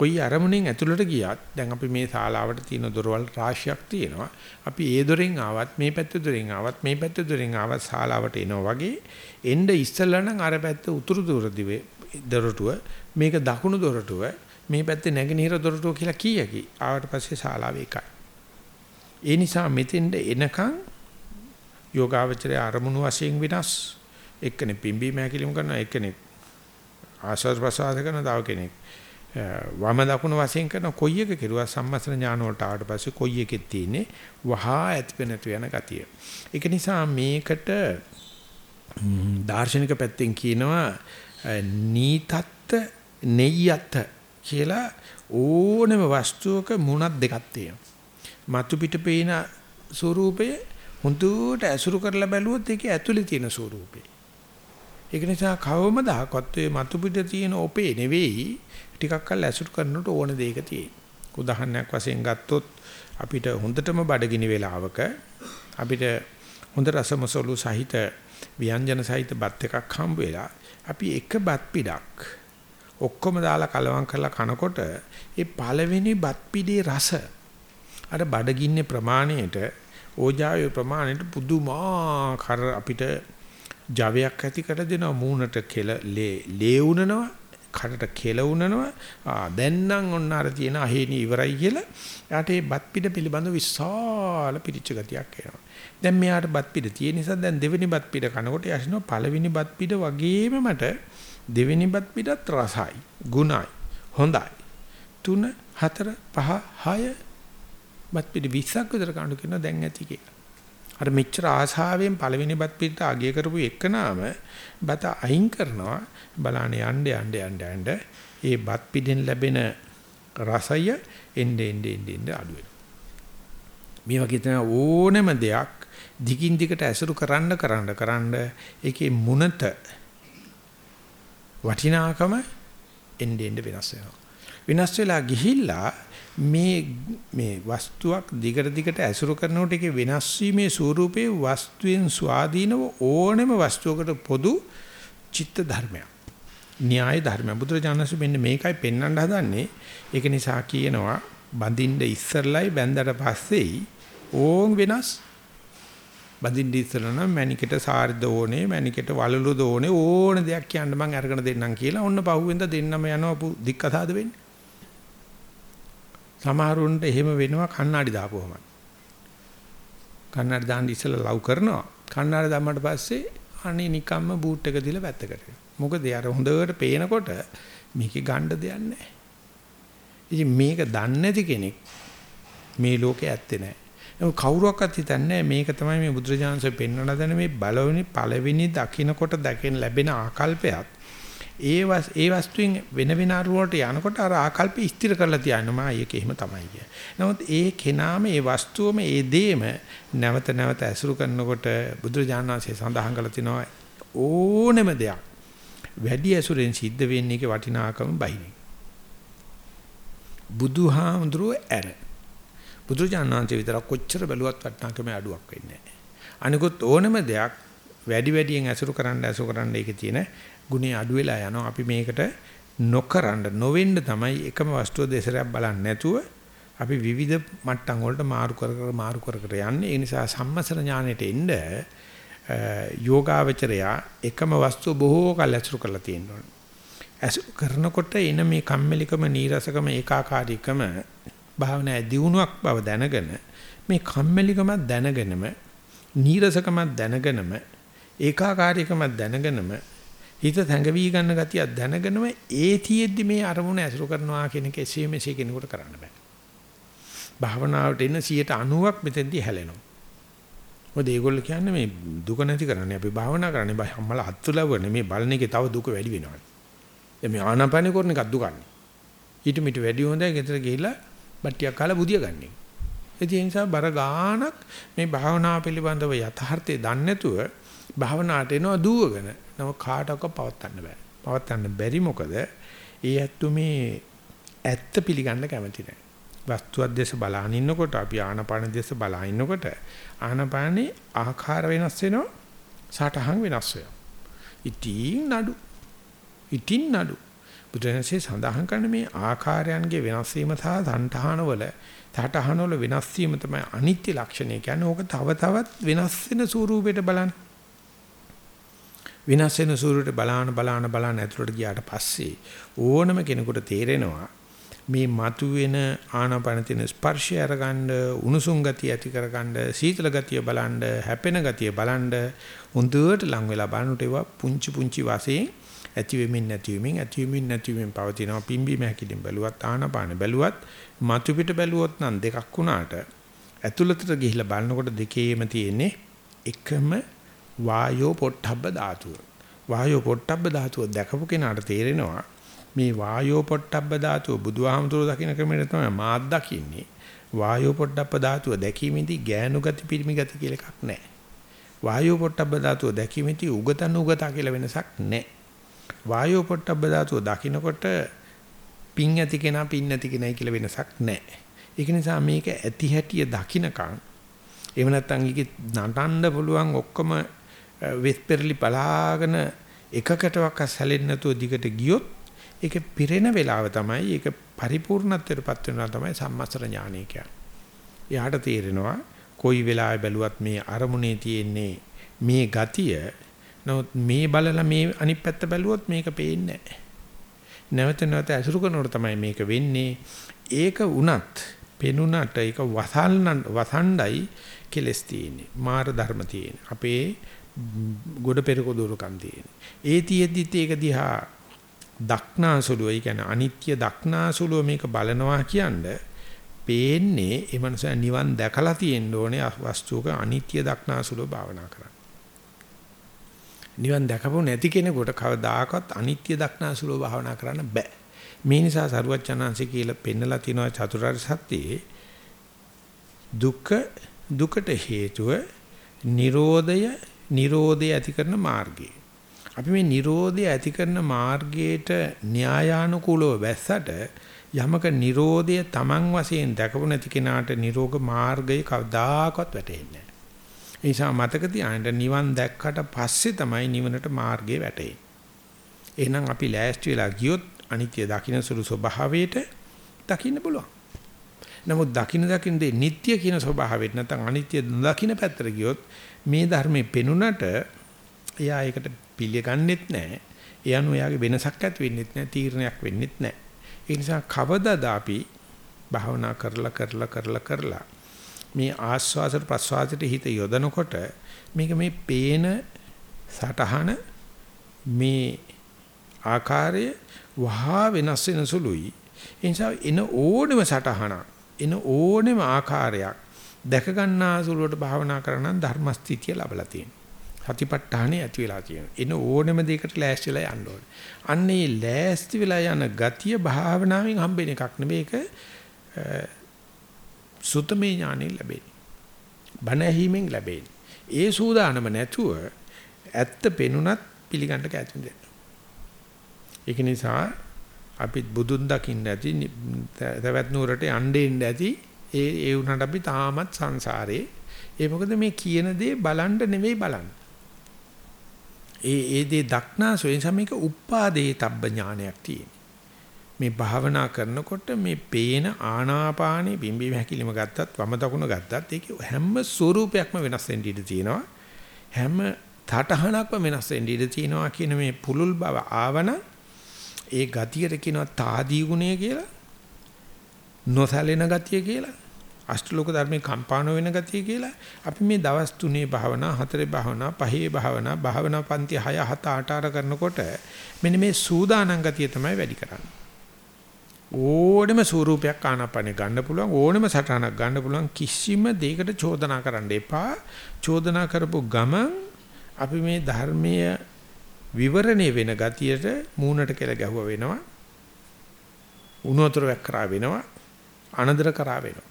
කොයි අරමුණෙන් ඇතුළට ගියත් දැන් අපි මේ ශාලාවට තියෙන දොරවල් රාශියක් තියෙනවා. අපි ඒ දොරෙන් ආවත් මේ පැත්ත දොරෙන් ආවත් මේ පැත්ත දොරෙන් ආවත් ශාලාවට එනවා වගේ එන්න ඉස්සෙල්ලා නම් අර පැත්ත උතුරු දොර දිවේ දොරටුව මේක දකුණු දොරටුව මේ පැත්තේ නැගෙනහිර දොරටුව කියලා කීයකි. ආවට පස්සේ ශාලාව එකයි. ඒ නිසා මෙතෙන්ද එනකන් යෝගාවචරය අරමුණු වශයෙන් විනාශ එක්කෙනෙක් පිම්බීම හැකිලිම කරනවා එක්කෙනෙක් ආස්වාද ප්‍රසආද කරන තව කෙනෙක් වම දකුණ වශයෙන් කරන කොයි එක කෙරුවා සම්මස්න ඥාන වලට ආවට පස්සේ කොයි එකෙත් තියෙන්නේ වහා ඇතිවෙනතු යන ගතිය. ඒක නිසා මේකට දාර්ශනික පැත්තෙන් කියනවා නීතත්ත නෙය්‍යත් කියලා ඕනම වස්තුවක මුණක් දෙකක් තියෙනවා. මතු පිට පේන ස්වરૂපය හුදුට ඇසුරු කරලා බැලුවොත් ඒකේ ඇතුලේ තියෙන ස්වરૂපේ. ඒක නිසා කවමදාකවත් මේ මතු පිට තියෙන ඔපේ නෙවෙයි ටිකක් කල් ඇසුරු කරනකොට ඕන දෙයක තියෙන. උදාහරණයක් වශයෙන් ගත්තොත් අපිට හොඳටම බඩගිනි වෙලාවක අපිට හොඳ රසමසලු සහිත ව්‍යංජන සහිත බත් එකක් හම්බ වෙලා අපි එක බත් පිටක් ඔක්කොම දාලා කලවම් කරලා කනකොට ඒ පළවෙනි බත් පිටේ රස අර බඩගින්නේ ප්‍රමාණයට ඕජාවේ ප්‍රමාණයට පුදුමාකාර අපිට ජවයක් ඇති කර දෙනවා. මූණට කෙල ලේ උනනවා කටට කෙල උනනවා. ආ දැන් නම් ඔන්න අර තියෙන අහේනි ඉවරයි කියලා යාට ඒ බත් පිට පිළිබඳ විශාල පිරිච්ච ගතියක් එනවා. දැන් මෙයාට බත් පිට තියෙන නිසා දැන් දෙවෙනි බත් පිට කනකොට යසිනවා පළවෙනි බත් පිට වගේම මට දෙවෙනි බත් පිටත් රසයි ගුණයි හොඳයි. 3 4 5 6 බත් පිට 20ක් විතර කණ්ඩු කරනවා දැන් ඇති කියලා. අර මෙච්චර ආසාවෙන් පළවෙනි බත් පිට අගය කරපු එකනාම බත අයින් කරනවා බලන්න යන්න යන්න යන්න යන්න ඒ බත් පිටෙන් ලැබෙන රසය එnde ende ende ende අඩු වෙනවා. මේ වගේ තන ඕනම දෙයක් දිගින් දිගට ඇසුරු කරන්න කරන්න කරන්න ඒකේ මුනත වටිනාකම එnde ende වෙනස් වෙනවා. වෙනස් වෙලා ගිහිල්ලා මේ මේ වස්තුවක් දිගට දිගට ඇසුරු කරනකොට ඒකේ වෙනස් වීමේ ස්වરૂපයේ වස්තුවෙන් ස්වාධීනව ඕනෙම වස්තුවකට පොදු චිත්ත ධර්මයක්. න්‍යාය ධර්මය. බුදුරජාණන්ස මෙන්න මේකයි පෙන්වන්න හදන්නේ. ඒක නිසා කියනවා බඳින්න ඉස්සරලයි බැඳලා පස්සේයි ඕම් වෙනස් බඳින්න ඉස්සෙල්ලා නම් මැනිකට සාරිද ඕනේ මැනිකට වලලුද ඕනේ ඕන දෙයක් කියන්න මම අරගෙන දෙන්නම් කියලා ඔන්න පහුවෙන්ද දෙන්නම යනවා දික්කසාද වෙන්නේ. සමහරුන්ට එහෙම වෙනවා කණ්ණාඩි දාපුවම. කණ්ණාඩි දාන්න ඉස්සෙල්ලා ලව් කරනවා. කණ්ණාඩි දැම්මට පස්සේ අනේ නිකම්ම බූට් එක දීලා පැත්තකට. මොකද අර හොඳට පේනකොට මේකේ ගන්න දෙයක් නැහැ. ඉතින් මේක දන්නේ නැති කෙනෙක් මේ ලෝකේ ඇත්තේ නැහැ. නමුත් කවුරුවක්වත් හිතන්නේ මේක තමයි මේ බුදුරජාණන්සේ පෙන්වන දන මේ බලවෙනි පළවෙනි දකින්නකොට දැකෙන ලැබෙන ආකල්පයක් ඒ ඒ වස්තුවෙන් වෙන වෙන අරුවලට යනකොට අර ආකල්පය ස්ථිර කරලා තියන්නවා ඒක එහෙම තමයි කිය. නමුත් ඒ කෙනාම ඒ වස්තුවම ඒ දේම නැවත නැවත ඇසුරු කරනකොට බුදුරජාණන්සේ සඳහන් කළ තිනවා ඕනෙම දෙයක් වැඩි ඇසුරෙන් සිද්ධ වෙන්නේ ඒකේ වටිනාකම බහිනේ. බුදුහාමුදුරුව ඇර බුදුජානනාංශ විතර කොච්චර බැලුවත් වටිනාකමේ අඩුවක් වෙන්නේ නැහැ. අනිකුත් ඕනම දෙයක් වැඩි වැඩියෙන් ඇසුරු කරන්න ඇසුරු කරන්න ඒකේ තියෙන ගුණේ අඩු වෙලා යනවා. අපි මේකට නොකරන්න නොවෙන්න තමයි එකම වස්තුව දෙසරයක් බලන්නේ නැතුව අපි විවිධ මට්ටම් වලට මාරු කර කර මාරු කර කර යන්නේ. ඒ නිසා සම්මසර ඥානෙට එන්න යෝගාවචරයා එකම වස්තුව බොහෝ කල් ඇසුරු කරලා තියෙනවා. ඇසුරු කරනකොට එන මේ කම්මැලිකම නීරසකම ඒකාකාරීකම භාවනායේ දියුණුවක් බව දැනගෙන මේ කම්මැලිකම දැනගෙනම නීරසකම දැනගෙනම ඒකාකාරීකම දැනගෙනම හිත තැඟවි ගන්න ගතිය දැනගෙනම ඒතියෙද්දි මේ අරමුණ ඇසුරු කරනවා කියන එක එසේ මෙසේ කෙනෙකුට කරන්න බෑ. භාවනාවට එන 90ක් මෙතෙන්දී හැලෙනවා. මොකද ඒගොල්ලෝ කියන්නේ මේ දුක නැති කරන්නේ අපි භාවනා කරන්නේ බයි අම්මලා අත්තුලවන්නේ මේ බලන එකේ තව දුක වැඩි වෙනවා. දැන් මේ ආනාපාන කරන එකක් දුකන්නේ. ඊට මිට වැඩි හොඳයි ගෙදර ගිහිල්ලා බට්ටියක් කාලා බුදිය ගන්න. ඒ නිසා බර ගානක් මේ භාවනාව පිළිබඳව යථාර්ථය දන්නේ නැතුව භාවනාවට එනවා දුවගෙන. නම කාටවත් පවත්න්න බෑ. පවත්න්න බැරි මොකද? ඒ ඇත්තු මේ ඇත්ත පිළිගන්න කැමති නැහැ. වස්තුවක් දැස බලාගෙන ඉන්නකොට අපි ආනපාන දැස බලා ඉන්නකොට ආනපානේ ආකාර වෙනස් වෙනවා සටහන් වෙනස් වෙනවා. ඉතින් නඩු. ඉතින් නඩු. බුදුරජාණන්සේ සඳහන් කරන මේ ආකාරයන්ගේ වෙනස් වීම සහ සංඨානවල සටහනවල වෙනස් වීම තමයි අනිත්‍ය ලක්ෂණය කියන්නේ. ඕක තව තවත් වෙනස් වෙන ස්වරූපයට බලන්න. වෙනස් වෙන ස්වරූපයට බලාන බලාන බලාන ඇතුළට ගියාට පස්සේ ඕනම කෙනෙකුට තේරෙනවා මේ මතුවෙන ආනාපාන තියෙන ස්පර්ශය අරගන්න උණුසුම් ගතිය ඇති කරගන්න සීතල ගතිය බලන්න හැපෙන ගතිය බලන්න හොඳට ලං වෙලා බලනකොට ඒවා පුංචි පුංචි වශයෙන් ඇති වෙමින් නැති වෙමින් ඇති වෙමින් නැති වෙමින් පවතිනවා. පිම්බීම හැකිලින් බැලුවත් ආනාපාන බැලුවත් මතු පිට බැලුවොත් නම් දෙකක් වුණාට ඇතුළතට ගිහිල්ලා බලනකොට දෙකේම තියෙන්නේ එකම වායෝ පොට්ටබ්බ ධාතුව. වායෝ පොට්ටබ්බ ධාතුව දැකපු කෙනාට තේරෙනවා මේ වායෝ පොට්ටබ්බ ධාතුව බුදුහාමුදුරුවෝ දකින්න ක්‍රමයට තමයි මාත් දකින්නේ. වායෝ පොට්ටබ්බ ධාතුව දැකීමේදී ගෑනු ගති පිරිමි ගති කියලා එකක් නැහැ. වායෝ පොට්ටබ්බ ධාතුව දැකීමේදී උගතන උගතා කියලා වෙනසක් නැහැ. වායෝ පොට්ටබ්බ ධාතුව දකින්නකොට පින් ඇති කෙනා පින් නැති කෙනයි කියලා වෙනසක් නැහැ. ඒක නිසා මේක ඇති හැටිය දකින්නකම් එහෙම නැත්නම් ඊකේ නටන්න පුළුවන් ඔක්කොම වෙස්පෙරලි බලාගෙන එකකටවත් සැලෙන්නේ නැතුව දිගට ගියොත් ඒක පිරෙන වෙලාව තමයි ඒක පරිපූර්ණත්වයටපත් වෙනවා තමයි සම්මස්තර ඥානය කියන්නේ. එයාට තේරෙනවා කොයි වෙලාවෙ බැලුවත් මේ අරමුණේ තියෙන්නේ මේ ගතිය නමුත් මේ බලලා මේ අනිත් පැත්ත බැලුවොත් මේක පේන්නේ නැහැ. නැවත නැවත අසුරු කරනකොට තමයි මේක වෙන්නේ. ඒක උනත් පෙනුනට ඒක වසල්න වසණ්ඩයි කෙලස් තියෙන්නේ. මාර ධර්ම තියෙන්නේ. අපේ ගොඩ පෙරක දුරකම් තියෙන්නේ. ඒ තියෙද්දිත් ඒක දිහා දක්නාසුලුව, ඒ කියන්නේ අනිත්‍ය දක්නාසුලුව මේක බලනවා කියන්නේ පේන්නේ ඒ මනුස්සයා නිවන් දැකලා තියෙන්න ඕනේ වස්තුවක අනිත්‍ය දක්නාසුලුව භාවනා කරන්න. නිවන් දැකපො නැති කෙනෙකුට කවදාකවත් අනිත්‍ය දක්නාසුලව භාවනා කරන්න බෑ. මේ නිසා සරුවච්චනාංශ කියලා පෙන්නලා තිනවා චතුරාර්ය සත්‍යයේ දුක දුකට හේතුව Nirodhaය Nirodhaය ඇති කරන මාර්ගය. අපි මේ Nirodhaය ඇති කරන මාර්ගයට න්‍යායානුකූලව වැස්සට යමක Nirodhaය Taman වශයෙන් දැකපො නැති කෙනාට නිරෝග මාර්ගය කවදාකවත් වැටහෙන්නේ ඒ නිසා මතක තියාගන්න නිවන් දැක්කට පස්සේ තමයි නිවනට මාර්ගය වැටෙන්නේ. එහෙනම් අපි ලෑස්ති වෙලා ගියොත් අනිත්‍ය දකින්න සුළු ස්වභාවයට දකින්න පුළුවන්. නමුත් දකින්න දකින්න දේ නিত্য කියන ස්වභාවයෙන් නැත්නම් අනිත්‍ය දකින්න පැත්තට ගියොත් මේ ධර්මයේ පෙනුනට එයා ඒකට පිළිගන්නෙත් නැහැ. ඒ අනුව එයාගේ වෙනසක් ඇති වෙන්නෙත් නැහැ, තීරණයක් වෙන්නෙත් නැහැ. ඒ නිසා කවදාද අපි භාවනා කරලා කරලා කරලා කරලා මේ ආස්වාස ප්‍රස්වාසයට හිත යොදනකොට මේක මේ පේන සටහන මේ ආකාරය වහා වෙනස් වෙන සුළුයි. ඒ නිසා එන ඕනෙම සටහන එන ඕනෙම ආකාරයක් දැක ගන්නා සුළුවට භාවනා කරන ධර්මස්ථිතිය ලැබලා තියෙනවා. සතිපට්ඨානෙ ඇති වෙලා තියෙනවා. එන ඕනෙම දෙයකට ලෑස්තිලා යන්න ඕනේ. අන්න ඒ ලෑස්ති වෙලා යන ගතිය භාවනාවෙන් හම්බෙන එකක් නෙවෙයි ඒක සුතමේ ඥානෙ ලැබෙන්නේ. බණ ඇහිමෙන් ලැබෙන්නේ. ඒ සූදානම නැතුව ඇත්ත පෙනුනත් පිළිගන්න කැතුම් දෙන්න. ඒක නිසා අපි බුදුන් දකින්න ඇති තවත් නුවරට යන්නේ ඇති ඒ ඒ උනට අපි තාමත් සංසාරේ ඒ මොකද මේ කියන දේ බලන්න නෙවෙයි බලන්න. ඒ ඒ දේ දක්නා සොයන සමයක උපාදේ තබ්බ ඥානයක් තියෙන. මේ භාවනා කරනකොට මේ පේන ආනාපානේ බිම්බි හැකිලිම ගත්තත් වම දකුණ ගත්තත් ඒක හැම ස්වරූපයක්ම වෙනස් වෙන්න ඉඩ තියෙනවා. හැම තටහනක්ම වෙනස් වෙන්න ඉඩ තියෙනවා කියන මේ පුලුල් බව ආවන ඒ ගතියට කියනවා తాදී ගුණය කියලා. නොසැලෙන ගතිය කියලා. අෂ්ටලෝක ධර්මේ කම්පාන වෙන ගතිය කියලා. අපි මේ දවස් තුනේ භාවනා, හතරේ භාවනා, පහේ භාවනා, භාවනා පන්ති 6 7 8 අර කරනකොට මෙන්න මේ සූදානම් ගතිය තමයි වැඩි කරන්නේ. ඕනෙම ස්වරූපයක් ආනාපානෙ ගන්න පුළුවන් ඕනෙම සටහනක් ගන්න පුළුවන් කිසිම දෙයකට චෝදනා කරන්න එපා චෝදනා කරපු ගමන් අපි මේ ධර්මීය විවරණේ වෙන ගතියට මූණට කියලා ගැහුවා වෙනවා උණුතර වැක්කරා වෙනවා අනදර කරා වෙනවා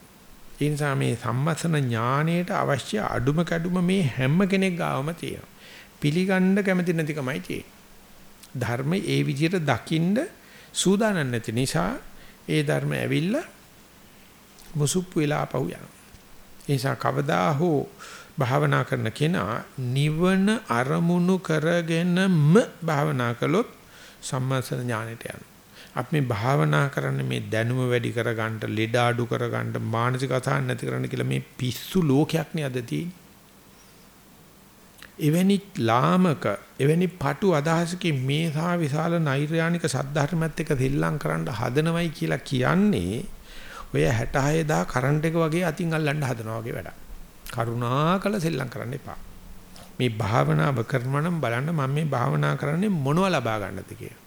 ඒ නිසා මේ සම්මසන ඥාණයට අවශ්‍ය අඩුම කැඩුම මේ හැම කෙනෙක් ගාවම තියෙනවා පිළිගන්න කැමති නැතිකමයි තියෙන්නේ ධර්ම ඒ විදිහට දකින්න සූදානම් නැති නිසා ඒ ධර්ම ඇවිල්ලා මුසුප්පු වෙලා ආපහු යනවා. ඒ නිසා කවදා හෝ භාවනා කරන කෙනා නිවන අරමුණු කරගෙනම භාවනා කළොත් සම්මාසන ඥානෙට යනවා. අපි මේ භාවනා කරන්නේ මේ දැනුම වැඩි කරගන්න, ලෙඩ අඩු කරගන්න, මානසික අසහන නැති කරන්න කියලා මේ පිස්සු ලෝකයක් නේ අද තියෙන්නේ. එවැනි ලාමක එවැනි පටු අදහසකින් මේ සා විශාල නෛර්යානික සද්ධර්මත් එක්ක දෙල්ලම් කරන්න හදනවයි කියලා කියන්නේ ඔය 66000 කරන්ට් එක වගේ අතින් අල්ලන්න හදනවා වගේ වැඩක්. කරුණාකල සෙල්ලම් කරන්න එපා. මේ භාවනාව කරනවා නම් බලන්න මම මේ භාවනා කරන්නේ මොනව ලබා ගන්නද කියලා.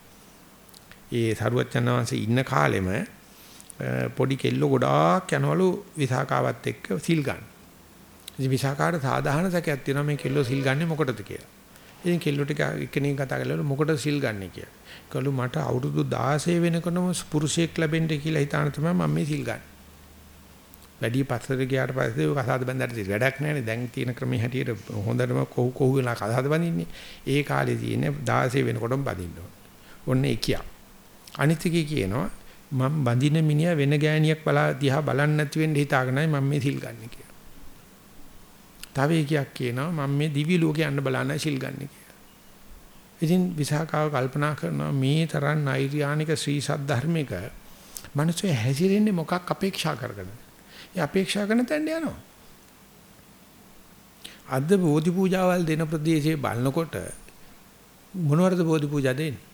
ඒ සරුවච්චන් ඉන්න කාලෙම පොඩි කෙල්ල ගොඩාක් යනවලු විසාකාවත් එක්ක සිල් ගන්න. ඉතින් විසාකාට සාධාරණ සැකයක් තියෙනවා මේ කෙල්ලෝ සිල් ගන්නෙ මොකටද කියලා. ඉතින් කෙල්ලොට එක්කෙනෙක් කතා කරලා මොකටද සිල් ගන්නෙ කියලා. කළු මට අවුරුදු 16 වෙනකනම පුරුෂයෙක් ලැබෙන්න කියලා හිතාන තමයි මම මේ සිල් ගන්න. වැඩි පස්සට ගියාට පස්සේ ඔය කසාද බඳලා තියෙන වැඩක් නැහැනේ. දැන් තියෙන ක්‍රමයේ හැටියට හොඳටම කොහො කොහො වෙලා කසාද බඳින්නේ. ඒ කාලේ තියෙන්නේ 16 වෙනකොටම බඳින්න ඕන. ඔන්න එකියා. අනිත් එකේ කියනවා මම බඳින මිනිහා වෙන ගෑණියක් බලා දිහා බලන්නේ නැති වෙන්න හිතාගෙනයි මම මේ සිල් ගන්න කියලා. තව එකක් කියනවා මම මේ දිවි ලෝකේ යන්න බලන්න සිල් ගන්න කියලා. ඉතින් විසාකාව කල්පනා කරනවා මේ තරම් නෛර්යානික ශ්‍රී සද්ධර්මික මිනිස්සු හැසිරෙන්නේ මොකක් අපේක්ෂා කරගෙන. ඒ අපේක්ෂා කරන තැන යනවා. අද බෝධි පූජාවල් දෙන ප්‍රදේශයේ බලනකොට මොනවටද බෝධි පූජා දෙන්නේ?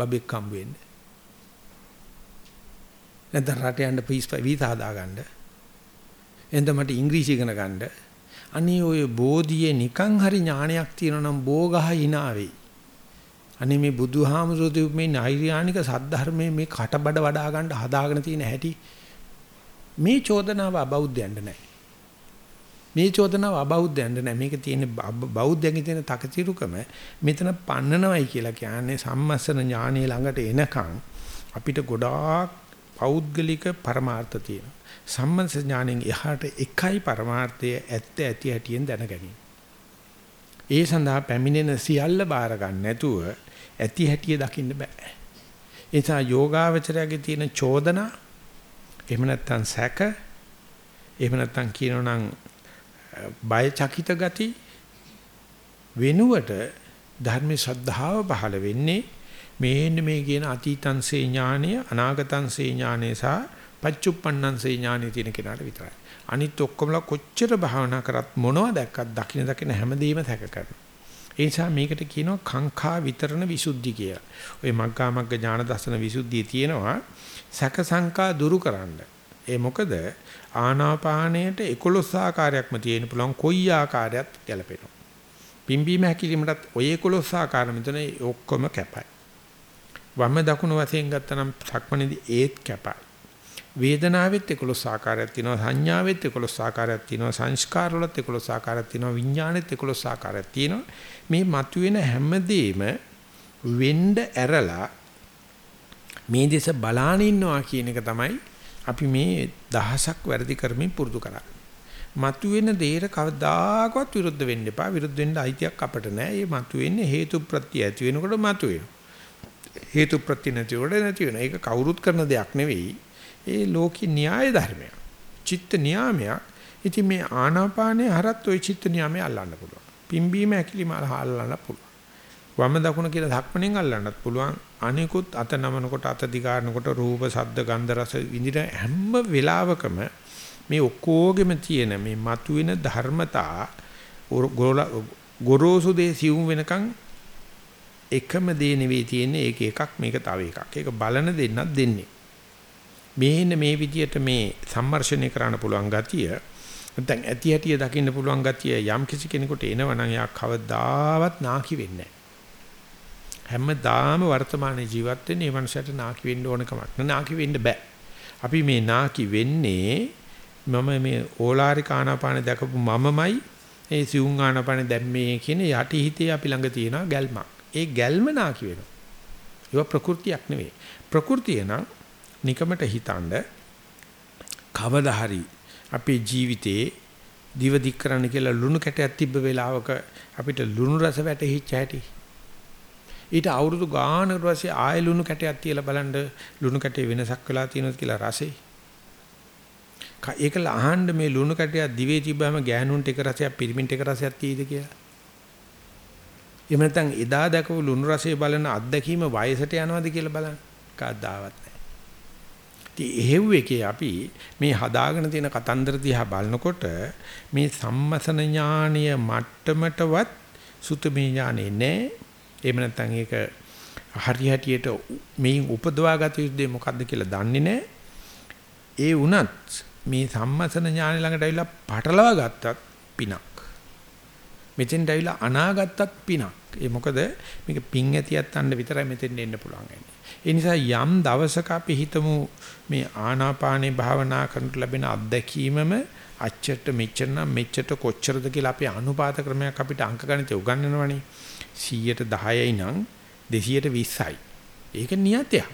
බබෙක් හම්බ වෙන්නේ. නැත්නම් රට යන්න පීස් වීසා හදාගන්න. එතන මට ඉංග්‍රීසි ඉගෙන ගන්න. අනේ ඔය බෝධියේ නිකන් හරි ඥානයක් තියෙනවා නම් බෝගහ hina වෙයි. අනේ මේ බුදුහාමුදුරුවෝ මේ නෛර්යානික සද්ධර්මයේ මේ කටබඩ වඩා ගන්න හදාගෙන තියෙන හැටි මේ චෝදනාව අබෞද්ධයන්ට නැහැ. මේ චෝදනාව අබෞද්ධයන්ට නැහැ. මේක තියෙන බෞද්ධයන්ගේ තියෙන තකතිරුකම මෙතන පන්නනවයි කියලා කියන්නේ සම්මස්සන ඥානයේ ළඟට එනකන් අපිට ගොඩාක් පෞද්ගලික පරමාර්ථ තියෙනවා. සම්මත ඥාණයෙන් එහාට එකයි පරමාර්ථය ඇත්ත ඇති හැටියෙන් දැන ගැනීම. ඒ සඳහා පැමිණෙන සියල්ල බාර ගන්න නැතුව ඇති හැටිය දකින්න බෑ. ඒ නිසා යෝගාවචරයේ තියෙන චෝදනා එහෙම නැත්නම් සැක එහෙම නැත්නම් කියනෝනම් බය චකිත ගති වෙනුවට ධර්ම ශ්‍රද්ධාව පහළ වෙන්නේ මේන්න මේ කියන අතීතංසේ ඥානය අනාගතංසේ ඥානය සහ පච්චුප්පන්නංසේ ඥානෙ තියෙන කෙනාට විතරයි. අනිත් ඔක්කොමලා කොච්චර භාවනා කරත් මොනවද දැක්කත් දකින්න දකින්න හැමදේම තැක කරනවා. ඒ නිසා මේකට කියනවා කාංකා විතරණ විසුද්ධි කියලා. ওই මග්ගා මග්ග ඥාන දර්ශන විසුද්ධිය තියෙනවා සැක සංකා දුරු කරන්න. ඒ මොකද ආනාපානයට 11 ආකාරයක්ම තියෙන පුළුවන් කොයි ආකාරයක් ගැලපෙනවා. පිම්බීම හැකිලිමටත් ඔය 11 ආකාර මෙතන ඔක්කොම කැපයි. වම දකුණු වශයෙන් ගත්තනම් සක්මණේදී ඒත් කැපයි. වේදනාවෙත් 11 ආකාරයක් තියෙනවා සංඥාවෙත් 11 ආකාරයක් තියෙනවා සංස්කාරවලත් 11 ආකාරයක් තියෙනවා විඥානෙත් 11 ආකාරයක් තියෙනවා මේ මතුවෙන හැමදේම වෙන්න ඇරලා මේ දෙස බලාන ඉන්නවා කියන එක තමයි අපි මේ දහසක් වැරදි කරමින් පුරුදු කරන්නේ. මතුවෙන දේට කවදාකවත් විරුද්ධ වෙන්න එපා. විරුද්ධ වෙන්න අයිතියක් අපිට නැහැ. මේ මතුවෙන්නේ හේතු ප්‍රත්‍ය ඇති වෙනකොට මතුවෙනවා. හේතු ප්‍රත්‍ය නැතිවට නැති වෙනවා. ඒක කවුරුත් කරන දෙයක් නෙවෙයි. ඒ ලෝකේ න්‍යාය ධර්මයක්. චිත්ත නියාමයක්. ඉතින් මේ ආනාපානයේ හරත් ওই චිත්ත නියාමයේ අල්ලන්න පුළුවන්. පිම්බීම ඇකිලිම අල්ලන්න පුළුවන්. වම දකුණ කියලා ධක්මණෙන් අල්ලන්නත් පුළුවන්. අනිකුත් අත නමනකොට අත දිගාරනකොට රූප, ශබ්ද, ගන්ධ, රස විඳින හැම වෙලාවකම මේ ඔක්කොගෙම තියෙන මේ මතුවෙන ධර්මතා ගොරෝසු දේ සිවුම් වෙනකන් එකම දේ නෙවෙයි තියෙන්නේ ඒක එකක් මේක තව එකක්. ඒක බලන දෙන්නත් දෙන්නේ. මේන්න මේ විදියට මේ සම්මර්ෂණය කරන්න පුළුවන් ගතිය නැත්නම් ඇති හැටිය දකින්න පුළුවන් ගතිය යම් කිසි කෙනෙකුට එනවනම් යා කවදාවත් නාකි වෙන්නේ නැහැ. හැමදාම වර්තමානයේ ජීවත් වෙන්නේ මේ මනුස්සයට නාකි වෙන්න ඕන කමක් නෑ නාකි වෙන්න බෑ. අපි මේ නාකි වෙන්නේ මම මේ ඕලාරික ආනාපාන දැකපු මමමයි ඒ සිවුම් ආනාපාන දැම්මේ කියන යටි හිතේ අපි ළඟ තියෙන ගැල්මක්. ඒ ගැල්ම නාකි වෙනවා. ඒක ප්‍රകൃතියක් නෙවෙයි. ප්‍රകൃතිය නම් නිකමට හිතනද කවදා හරි අපේ ජීවිතේ දිව දික් කරන්න කියලා ලුණු කැටයක් තිබ්බ වෙලාවක අපිට ලුණු රස වැටහිච්ච හැටි ඊට අවුරුදු ගානකට පස්සේ ආයෙ ලුණු කැටයක් තියලා බලන්න ලුණු කැටේ වෙනසක් වෙලා තියෙනවද කියලා රසේ. ඒකල අහන්න මේ ලුණු කැටයක් දිවේ තිබ්බම ගෑනුන්ට එක රසයක් පිරිමින්ට එක රසයක් තියෙයිද කියලා. එහෙම නැත්නම් එදා දැකපු ලුණු රසය බලන අත්දැකීම වයසට යනවද කියලා බලන්න. කවදාවත් නැහැ. ඉතින් එහෙව් එකේ අපි මේ හදාගෙන තියෙන කතන්දර දිහා බලනකොට මේ සම්මසන ඥානීය මට්ටමටවත් සුතමේ ඥානේ නැහැ. එහෙම නැත්නම් ඒක හරි හැටියට මේ උපදවාගත යුත්තේ මොකද්ද කියලා දන්නේ නැහැ. ඒ වුණත් මේ සම්මසන ඥාන ළඟට ඇවිල්ලා පටලවා ගත්තත් පිනක්. මෙතෙන්ට ඇවිල්ලා අනාගත්තත් පිනක්. ඒ මොකද මේක පිං ඇතියත් අන්න විතරයි මෙතෙන්ට එන්න පුළුවන්. ඒ නිසා යම් දවසක අපි හිතමු මේ ආනාපානේ භාවනා කරනට ලැබෙන අත්දැකීමම අච්චරට මෙච්චර නම් මෙච්චරට කොච්චරද කියලා අපි අනුපාත ක්‍රමයක් අපිට අංක ගණිතය උගන්වනවනේ. 100ට 10යි නම් 220යි. ඒක නියතයක්.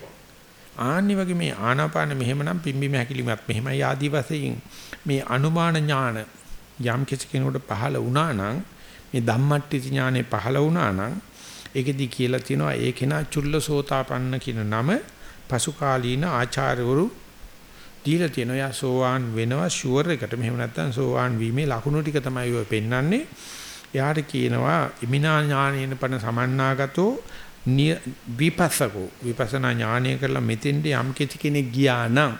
ආන්නි වගේ මේ ආනාපාන මෙහෙමනම් පිම්බිම හැකිලිමත් මෙහෙමයි ආදි වශයෙන් මේ අනුමාන ඥාන යම් කිසි කෙනෙකුට පහළ වුණා නම් මේ ධම්මට්ටි ඥානෙ පහළ වුණා නම් ඒකෙදි කියලා තියෙනවා ඒ කෙනා චුල්ලසෝතාපන්න කියන නම පසු කාලීන ආචාර්යවරු දීලා තියෙනවා යා සෝවාන් වෙනවා ෂුවර් එකට මෙහෙම නැත්නම් සෝවාන් වීමේ ලකුණු ටික තමයි ඔය පෙන්වන්නේ එයාට කියනවා ඉමිනා ඥානේන පන සමන්නාගතෝ විපස්සකෝ. විපස්සනා ඥානය කරලා මෙතෙන්ට යම් කිසි කෙනෙක් ගියා නම්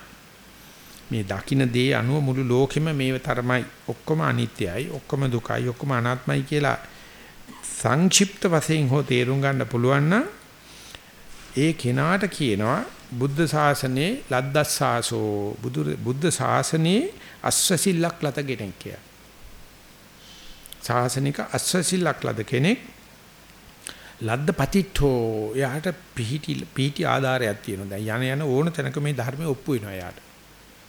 මේ දකින්න දේ අනුව මුළු ලෝකෙම මේ තරමයි. ඔක්කොම අනිත්‍යයි ඔක්කොම දුකයි ඔක්කොම අනාත්මයි කියලා සංක්ෂිප්ත වශයෙන් හෝ තේරුම් ගන්න පුළුවන් නම් ඒ කෙනාට කියනවා බුද්ධ ශාසනයේ ලද්දස්සාසෝ. බුදු බුද්ධ ශාසනයේ අස්වැසිල්ලක් ලතගෙන කියලා. ශාසනික අස්වැසිල්ලක් ලද කෙනෙක් ලද්ද පතිට්ඨෝ එයාට පිහිටි පිහිටි ආධාරයක් තියෙනවා. දැන් යන යන ඕන තැනක මේ ධර්මයේ ඔප්පු වෙනවා එයාට.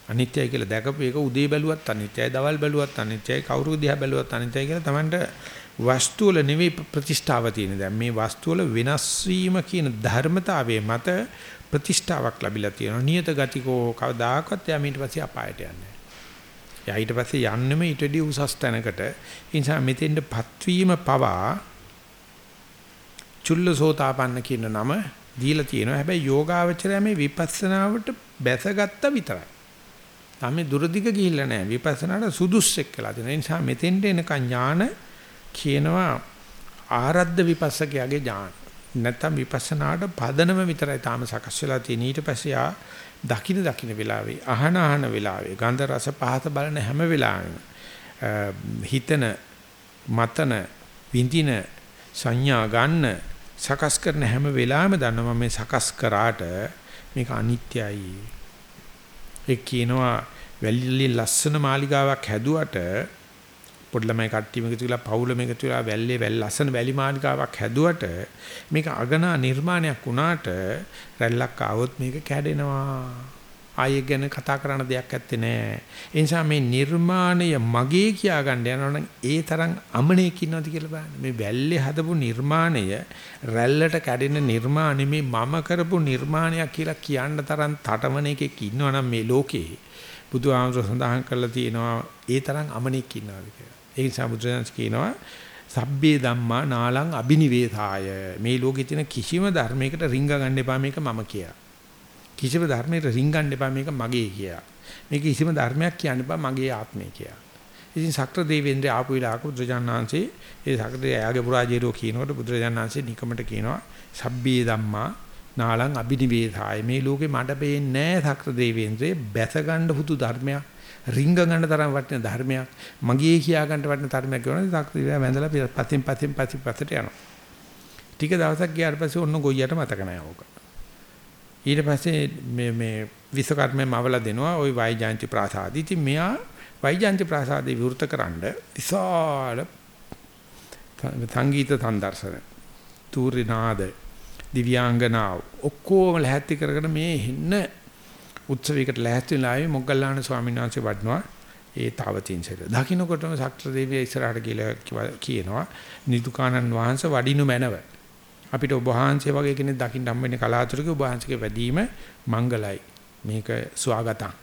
අනිත්‍යයි කියලා දැකපු එක උදේ බැලුවත් අනිත්‍යයි, දවල් බැලුවත් අනිත්‍යයි, කවුරු දිහා බැලුවත් අනිත්‍යයි කියලා Tamanට වස්තු වල නෙවෙයි ප්‍රතිෂ්ඨාව තියෙන. දැන් මේ වස්තු වල වෙනස් වීම කියන ධර්මතාවයේ මත ප්‍රතිෂ්ඨාවක් ලැබිලා තියෙනවා. නියත ගතිකෝ කවදාකවත් එයා ඊට පස්සේ අපායට යන්නේ එයා ඊට පස්සේ යන්නෙම ඊටදී උසස් තැනකට. ඒ නිසා මෙතෙන්ටපත් වීම පවා චුල්ලසෝතාපන්න කියන නම දීලා තියෙනවා. හැබැයි යෝගාවචරය මේ විපස්සනාවට බැසගත්ත විතරයි. තාම දුරදිග ගිහිල්ලා නැහැ. විපස්සනාට සුදුස්සෙක් කියලා තියෙන. ඒ නිසා මෙතෙන්ට එනකන් ඥාන කියනවා ආරද්ධ විපස්සකයාගේ ඥාන. නැත්තම් විපස්සනාට පදනම විතරයි තාම සකස් වෙලා තියෙන. ඊට පස්සේ ආ දකින දකින වෙලාවේ අහන අහන වෙලාවේ ගන්ධ රස පහත බලන හැම වෙලාවෙම හිතන මතන විඳින සංඥා ගන්න සකස් කරන හැම වෙලාවෙම දන්නවා මේ සකස් කරාට මේක අනිත්‍යයි. ඒ කියනවා වැල්ලි ලස්සන මාලිගාවක් හැදුවට පොඩි ළමයි කට්ටියම එකතු වෙලා පවුලම එකතු වෙලා වැල්ලේ වැල් ලස්සන වැලි මාලිකාවක් හැදුවට මේක අගනා නිර්මාණයක් වුණාට රැල්ලක් ආවොත් මේක කැඩෙනවා. ආයෙ ගැන කතා කරන්න දෙයක් ඇත්තේ නැහැ ඒ නිසා මේ නිර්මාණය මගේ කියා ගන්න යනවනම් ඒ තරම් අමනෙක් ඉන්නවද කියලා බලන්න. මේ වැල්ලේ හදපු නිර්මාණය රැල්ලට කැඩෙන නිර්මාණය මේ මම කරපු නිර්මාණයක් කියලා කියන්න තරම් තටමන එකෙක් ඉන්නවනම් මේ ලෝකේ බුදුහාමර සඳහන් කරලා තියෙනවා ඒ තරම් අමනෙක් ඉන්නවද කියලා. ඒ නිසා බුදුරජාණන් කියනවා සබ්බේ ධම්මා නාලං අබිනිවේසාය මේ ලෝකේ තියෙන කිසිම ධර්මයකට රිංග ගන්න එපා මේක මම කියලා. කිසිම ධර්මයකට රිංග ගන්න එපා මේක මගේ කියලා. මේක කිසිම ධර්මයක් කියන්න එපා මගේ ආත්මය කියලා. ඉතින් සක්‍ර දෙවියන්ගේ ආපු විලාක බුදුරජාණන් වහන්සේ ඒ සක්‍ර දෙවියගේ පුරාජේරෝ කියනකොට බුදුරජාණන් වහන්සේ නිකමට කියනවා සබ්බේ ධම්මා නාලං අබිනිවේසාය මේ ලෝකේ මඩ පේන්නේ නැහැ සක්‍ර දෙවියන්ගේ බැස ගන්න හුතු ධර්මයක් රිංග ගන්න තරම් වටින ධර්මයක් මගේ කියා ගන්න වටින ධර්මයක් කියනවා සක්‍රීය වැඳලා පතින් පතින් පතින් පතට යනවා. ටික දවසක් ගියාට පස්සේ ඔන්න ගොයියට මතක නැහැ ඕක. ඊට පස්සේ මේ මේ විශ්වකර්මයම අවලා දෙනවා ওই වයිජාන්ති ප්‍රාසාද ඉතින් මෙයා වයිජාන්ති ප්‍රාසාදේ විවෘත කරන්න විශාල සංගීත සම්දර්ශන තූරිනාද දිව්‍යාංගනාව ඔක්කොම ලැහැත්ති කරගෙන මේ හින්න උත්සවයකට ලෑස්ති වෙලා ආවේ මොග්ගල්ලාන ස්වාමීන් වහන්සේ වඩනවා ඒ තාවතින්සෙට. දකින්නකොටම ශක්‍ර දේවිය ඉස්සරහට කියලා කියනවා නිදුකානන් වහන්සේ වඩිනු මැනව. අපිට ඔබ වහන්සේ වගේ කෙනෙක් දකින්න හම්බ වෙන්නේ කලාතුරකින් ඔබ වහන්සේගේ වැඩිම මංගලයි. මේක ස්වාගතම්.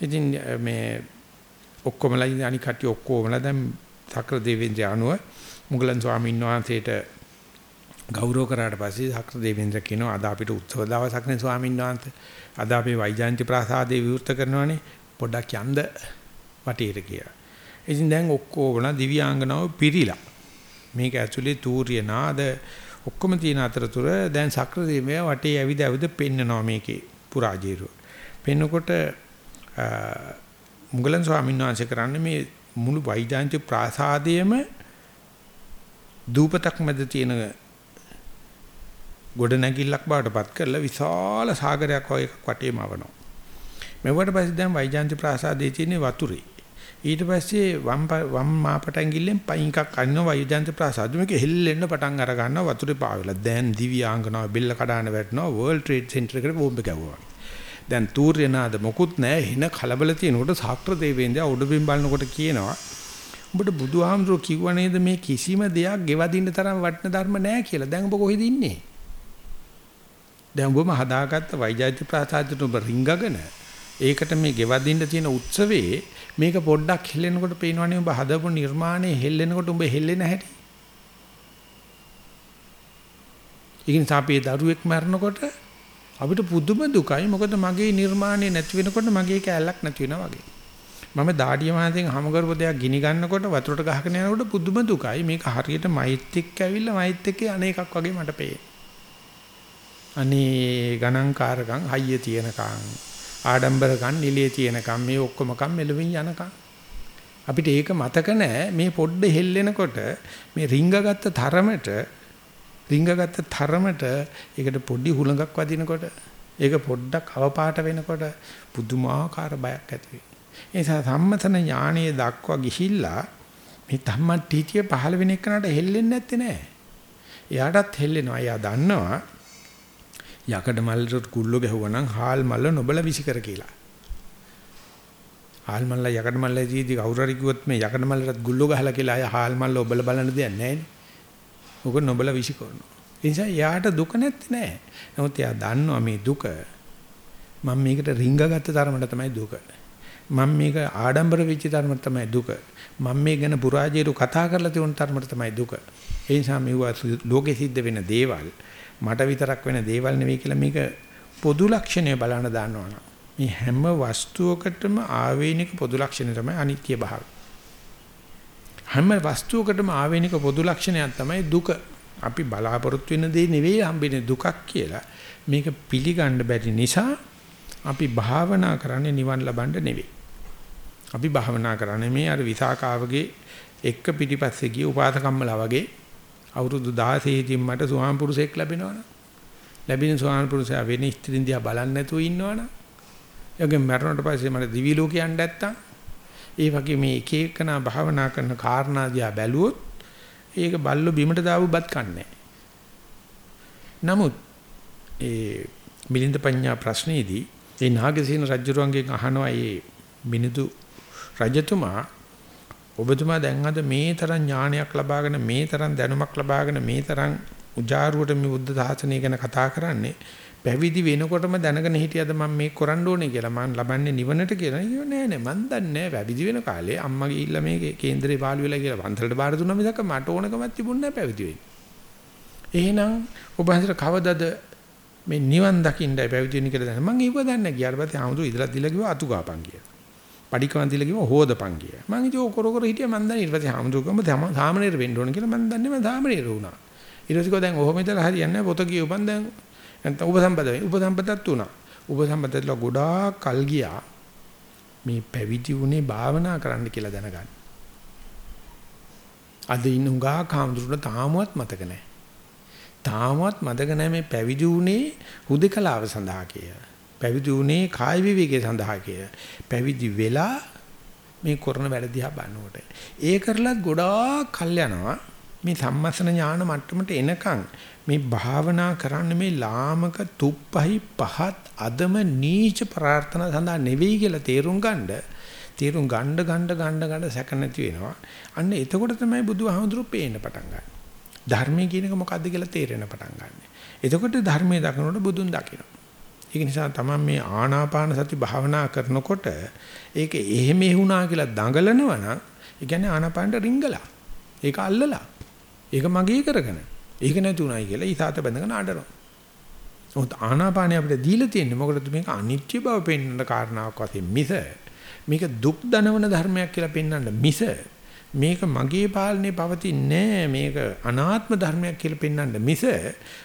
ඉතින් මේ ඔක්කොමලා ඉන්නේ අනික් කට්ටිය ඔක්කොමලා දැන් ශක්‍ර දේවේන්ද්‍ර අනුව මුගලන් ස්වාමීන් වහන්සේට ගෞරව කරාට පස්සේ ශක්‍ර දේවේන්ද්‍ර කියනවා අද අපිට උත්සව දවසක් නේ ස්වාමීන් වහන්සේ අද අපි වෛජාන්ති ප්‍රාසාදේ විවෘත කරනවානේ පොඩ්ඩක් යන්න වටේට කියලා. ඉතින් දැන් ඔක්කොම දිව්‍යාංගනාව පිරිලා. මේක ඇතුලේ තූර්ය නාද ඔක්කොම තියෙන අතරතුර දැන් සක්‍රදේවය වටේ ඇවිද ඇවිද පෙන්නනවා මේකේ පුරාජීරුව. පෙන්නකොට මුගලන් ස්වාමීන් වහන්සේ කරන්නේ මේ මුළු වෛජාන්ති ප්‍රාසාදයේම දූපතක් මැද තියෙන ගොඩ නැගිල්ලක් බවට පත් කරලා විශාල සාගරයක් වගේ එකක් වටේම අවනවා. මෙවට පස්සේ දැන් වෛජාන්ති ප්‍රාසාදයේ තියෙන වතුරේ. ඊට පස්සේ වම් වම් මාපට ඇඟිල්ලෙන් පයින් එකක් අන්න වෛජාන්ති ප්‍රාසාද මේක හෙල්ලෙන්න පටන් අර ගන්නවා වතුරේ පාවෙලා. දැන් දිව්‍යාංගනාව බෙල්ල කඩාන වැටෙනවා World Trade Center එකට බෝම්බ ගැව්වා. දැන් තූර්යනාද මොකුත් නැහැ හින කලබල තියෙනකොට සාක්‍ර දේවේන්ද්‍රයා උඩින් බලනකොට කියනවා උඹට බුදුහාමුදුරුවෝ කිව්ව නේද මේ කිසිම දෙයක් ගෙවදින්න තරම් වටින ධර්ම නැහැ කියලා. දැන් ඔබ කොහෙද ඉන්නේ? දැන් ඔබම හදාගත්ත වෛජාති ප්‍රාසාදයට ඔබ රිංගගෙන ඒකට මේ ගෙවදින්න තියෙන උත්සවයේ මේක පොඩ්ඩක් හෙල්ලෙනකොට පේනවනේ ඔබ හදපු නිර්මාණය හෙල්ලෙනකොට ඔබ හෙල්ලෙන හැටි. ඉතින් සාපේ දරුවෙක් මරනකොට අපිට පුදුම දුකයි මොකද මගේ නිර්මාණය නැති වෙනකොට මගේ කැලලක් නැති වෙනවා වගේ. මම දාඩිය මහතෙන් හමු කරපු දෙයක් ගිනි ගන්නකොට වතුරට ගහගෙන යනකොට පුදුම දුකයි. මේක හරියට මයිත් එක්ක ඇවිල්ලා මයිත් එක්ක අනේකක් වගේ මට පේනවා. අනේ ගණන්කාරකම් හයිය තියනකම් ආඩම්බරකම් නිලිය තියනකම් මේ ඔක්කොම කම් මෙලවින් යනකම් අපිට ඒක මතක නැහැ මේ පොඩ්ඩ හෙල්ලෙනකොට මේ රිංගගත්ත තරමට රිංගගත්ත තරමට ඒකට පොඩි හුලඟක් වදිනකොට ඒක පොඩ්ඩක් අවපාට වෙනකොට පුදුමාකාර බයක් ඇති වෙයි. ඒ නිසා සම්මතන ඥානයේ දක්වා ගිහිල්ලා මේ ධම්මටිතිය පහළ වෙන එකනට හෙල්ලෙන්නේ නැත්තේ නෑ. එයාටත් හෙල්ලෙනවා. එයා දන්නවා යකඩ මල්ලට කුල්ලෝ ගැහුවා නම් හාල් මල්ල නොබල විසි කර කියලා. හාල් මල්ල යකඩ මල්ලේදී කවුරු හරි කිව්වොත් මේ යකඩ මල්ලට ගුල්ලෝ ගහලා කියලා අය හාල් මල්ල ඔබල බලන්න දෙයක් නැහැ නේ. මොක නොබල විසි කරනවා. ඒ නිසා යාට දුක නැත්තේ නෑ. නමුත් එයා දන්නවා මේ දුක මම මේකට රිංගගත්ත තරමට තමයි දුක. මම මේක ආඩම්බර වෙච්ච තරමට තමයි දුක. මම මේ ගැන පුරාජේරු කතා කරලා තියුණු තරමට තමයි දුක. ඒ නිසා මේවා ලෝකෙ සිද්ධ වෙන දේවල් මට විතරක් වෙන දේවල් නෙවෙයි කියලා මේක පොදු ලක්ෂණය බලන්න දානවා මේ හැම වස්තුවකටම ආවේනික පොදු ලක්ෂණය තමයි අනිත්‍ය භාවය. හැම වස්තුවකටම ආවේනික පොදු ලක්ෂණයක් තමයි දුක. අපි බලාපොරොත්තු වෙන දේ නෙවෙයි හම්බෙන්නේ දුකක් කියලා. මේක පිළිගන්න බැරි නිසා අපි භාවනා කරන්නේ නිවන් ලබන්න නෙවෙයි. අපි භාවනා කරන්නේ මේ අර විසාකාවගේ එක්ක පිටිපස්සේ ගිය උපාසකම්මලා වගේ අවුරුදු 16 දී මට සුවාන් පුරුෂයෙක් ලැබෙනවනේ. ලැබෙන සුවාන් පුරුෂයා වෙන ස්ත්‍රීන් දිහා බලන්නේ නැතුව ඉන්නවනේ. යෝගෙන් මරණයට පස්සේ මට දිවි ලෝකේ යන්න නැත්තම් ඒ වගේ මේ එක එකනා භාවනා කරන කාරණා දිහා බැලුවොත් ඒක බල්ලෝ බිමට දාපු බත් කන්නේ නමුත් ඒ මිලින්ද පඤ්ඤා ප්‍රශ්නේදී ඒ නාගසේන රජුරුවන්ගෙන් අහනවා මේ මිනිදු රජතුමා ඔබතුමා දැන් අද මේ තරම් ඥානයක් ලබාගෙන මේ තරම් දැනුමක් ලබාගෙන මේ තරම් උජාරුවට මේ බුද්ධ ධාතනය ගැන කතා කරන්නේ පැවිදි වෙනකොටම දැනගෙන හිටියද මම මේක කරන්න ඕනේ කියලා මම ලබන්නේ නිවනට කියලා නෑ නෑ නෑ මන් දන්නේ නෑ පැවිදි වෙන කාලේ අම්මා ගිහිල්ලා මේ කේන්දරේ පාළු වෙලා කියලා වන්දලට බාර දුන්නා මිසක මට ඕනකමක් තිබුණේ නෑ පැවිදි වෙන්න. එහෙනම් ඔබ හන්දර කවදද මේ නිවන් දකින්නයි පැවිදි වෙන්න කියලා දැන මම ඒව දන්නේ ගියාට පස්සේ ආමුදු ඉදලා දිලා කිව්වා අතු ගාපන් කියලා. පඩිකවන් දිලා කිව්වා හොදපන් කියලා. මම ඉතින් ඔය කර කර හිටියා මම දන්නේ ඊට පස්සේ ආමුදුකම සාමනීර වෙන්න ඕන කියලා මම දන්නේ මම සාමනීර වුණා. ඊට පස්සේ කොහොම දැන් ඔහොම ඉතලා හරියන්නේ නැහැ පොත කියවපන් දැන් නැත්නම් උපසම්පද වෙයි. උපසම්පදත් උනා. උපසම්පදලා ගොඩාක් කල් ගියා. මේ පැවිදි වුණේ භාවනා කරන්න කියලා දැනගන්න. අද ඉන්න උගා කාමඳුරට තාමවත් මතක නැහැ. තාමවත් මතක නැහැ මේ පැවිදි වුණේ හුදකලාව සඳහා කියලා. පැවිදි වුණේ කාය විවේකයේ සඳහා කියලා. පැවිදි වෙලා මේ කරන වැඩ දිහා බලනකොට. ඒ කරලත් ගොඩාක් කල් යනවා. මේ සම්මස්න ඥාන මට්ටමට එනකන් මේ භාවනා කරන්න මේ ලාමක තුප්පහයි පහත් අදම නීච ප්‍රාර්ථනා සඳහා නෙවෙයි කියලා තේරුම් ගන්න තේරුම් ගන්න ගන්න ගන්න ගන්න සැක නැති වෙනවා අන්න එතකොට තමයි බුදුහාමුදුරු පේන්න පටන් ගන්න ධර්මයේ කියන එක මොකද්ද කියලා තේරෙන්න පටන් ගන්න එතකොට ධර්මයේ දකිනකොට බුදුන් දකිනවා ඒක නිසා තමයි මේ ආනාපාන සති භාවනා කරනකොට ඒක එහෙම වුණා කියලා දඟලනවා නම් ඒ කියන්නේ ආනාපානට රිංගලා ඒක අල්ලලා ඒක මගේ කරගෙන ඒක නැති උනායි කියලා ඊසాత බඳගෙන ආඩනවා. ඔහොත් ආනාපානිය අපිට දීලා තියෙන්නේ මොකටද මේක අනිත්‍ය බව පෙන්වන කාරණාවක් වශයෙන් මිස මේක දුක් දනවන ධර්මයක් කියලා පෙන්වන්න මිස මේක මගේ පාලනේ පවතින්නේ මේක අනාත්ම ධර්මයක් කියලා පෙන්වන්න මිස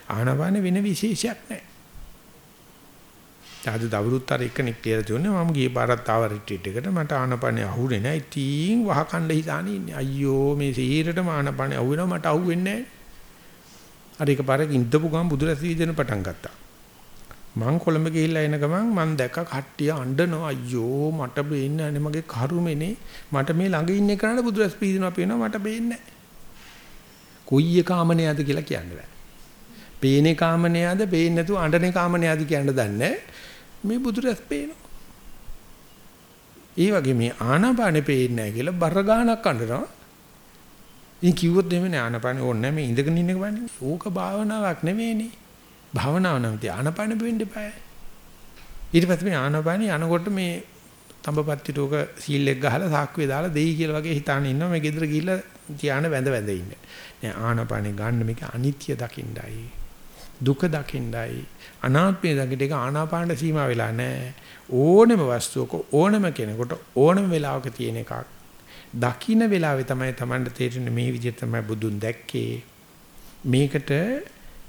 ආනාපාන වෙන විශේෂයක් නැහැ. ආද දවුරුත්තර එක්කෙනෙක් කියලා දුන්නේ මම ගියේ පාරත් ආව රිට්‍රීට් එකට මට ආනපනේ අහුනේ නැහැ. ඉතින් වහකණ්ඩ හිතානේ ඉන්නේ. අයියෝ මේ සීරටම ආනපනේ අහුවෙනවා මට අහුවෙන්නේ නැහැ. අර එකපාරක ඉඳපු ගමන් බුදුරැස් වීදෙන පටන් ගත්තා. මං කොළඹ ගිහිල්ලා එන ගමන් මං දැක්ක කට්ටිය අඬනවා අයියෝ මට බේන්නේ නැහැ මගේ කරුමේනේ මට මේ ළඟ ඉන්න කෙනාට බුදුරැස් පීදිනවා පේනවා මට බේන්නේ නැහැ. කොයි එකාමනේද කියලා කියන්න බෑ. පේනේ කාමනේද පේන්නේ නැතුව අඬනේ කාමනේද කියන්න දන්නේ මේ බුදුරැස් පේනවා. ඒ වගේ මේ ආනාපානෙ පේන්නේ නැහැ කියලා බර ගානක් අඬනවා. ඉතින් කිව්වොත් එහෙම නෑ ආනපන ඕනේ නෑ මේ ඉඳගෙන ඉන්න එක බලන්න. ඕක භාවනාවක් නෙවෙයිනේ. භාවනාව නම් තිය ආනපන වෙන්න එපා. ඊට පස්සේ මේ ආනපන යනකොට මේ තඹපත්තිට ඕක සීල් එක ගහලා සාක්කුවේ දාලා දෙයි කියලා වගේ හිතාන ඉන්නවා මේ ගෙදර ගිහිල්ලා ධානය වැඳ වැඳ ඉන්නේ. නෑ ආනපනේ ගන්න මේක අනිත්‍ය දකින්නයි. දුක දකින්නයි. අනාත්මය දකින්න ඒක ආනාපානට සීමා වෙලා නෑ. ඕනෙම වස්තුවක ඕනෙම කෙනෙකුට ඕනෙම වෙලාවක තියෙන එකක්. දකින්න වෙලාවේ තමයි Tamanට තේරෙන්නේ මේ විදිහට තමයි බුදුන් දැක්කේ. මේකට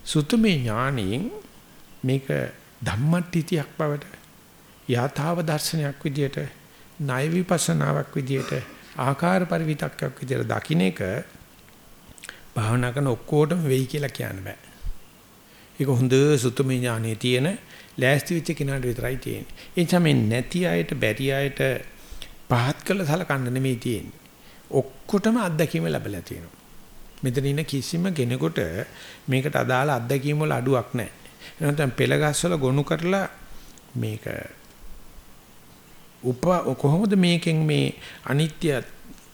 සුතමේ ඥාණයෙන් මේක ධම්මටිතියක් බවට යථාව දර්ශනයක් විදිහට ණය විපස්සනාවක් විදිහට ආකාර පරිවිතක්යක් විදිහට දකින්න එක භාවනා කරන ඔක්කොටම වෙයි කියලා කියන්න බෑ. ඒක හොඳ සුතමේ ඥානයේ තියෙන ලෑස්ති වෙච්ච කෙනාට විතරයි තියෙන්නේ. ඒ නිසා මේ නැති අයට බැරි අයට පහත් කළ සලකන්න නෙමෙයි තියෙන්නේ. ඔක්කොටම අත්දැකීම ලැබලා තියෙනවා. මෙතන ඉන්න කිසිම කෙනෙකුට මේකට අදාළ අත්දැකීම් වල අඩුවක් නැහැ. එහෙනම් පෙළගස්වල ගොනු කරලා මේක උප කොහොමද මේකෙන් මේ අනිත්‍ය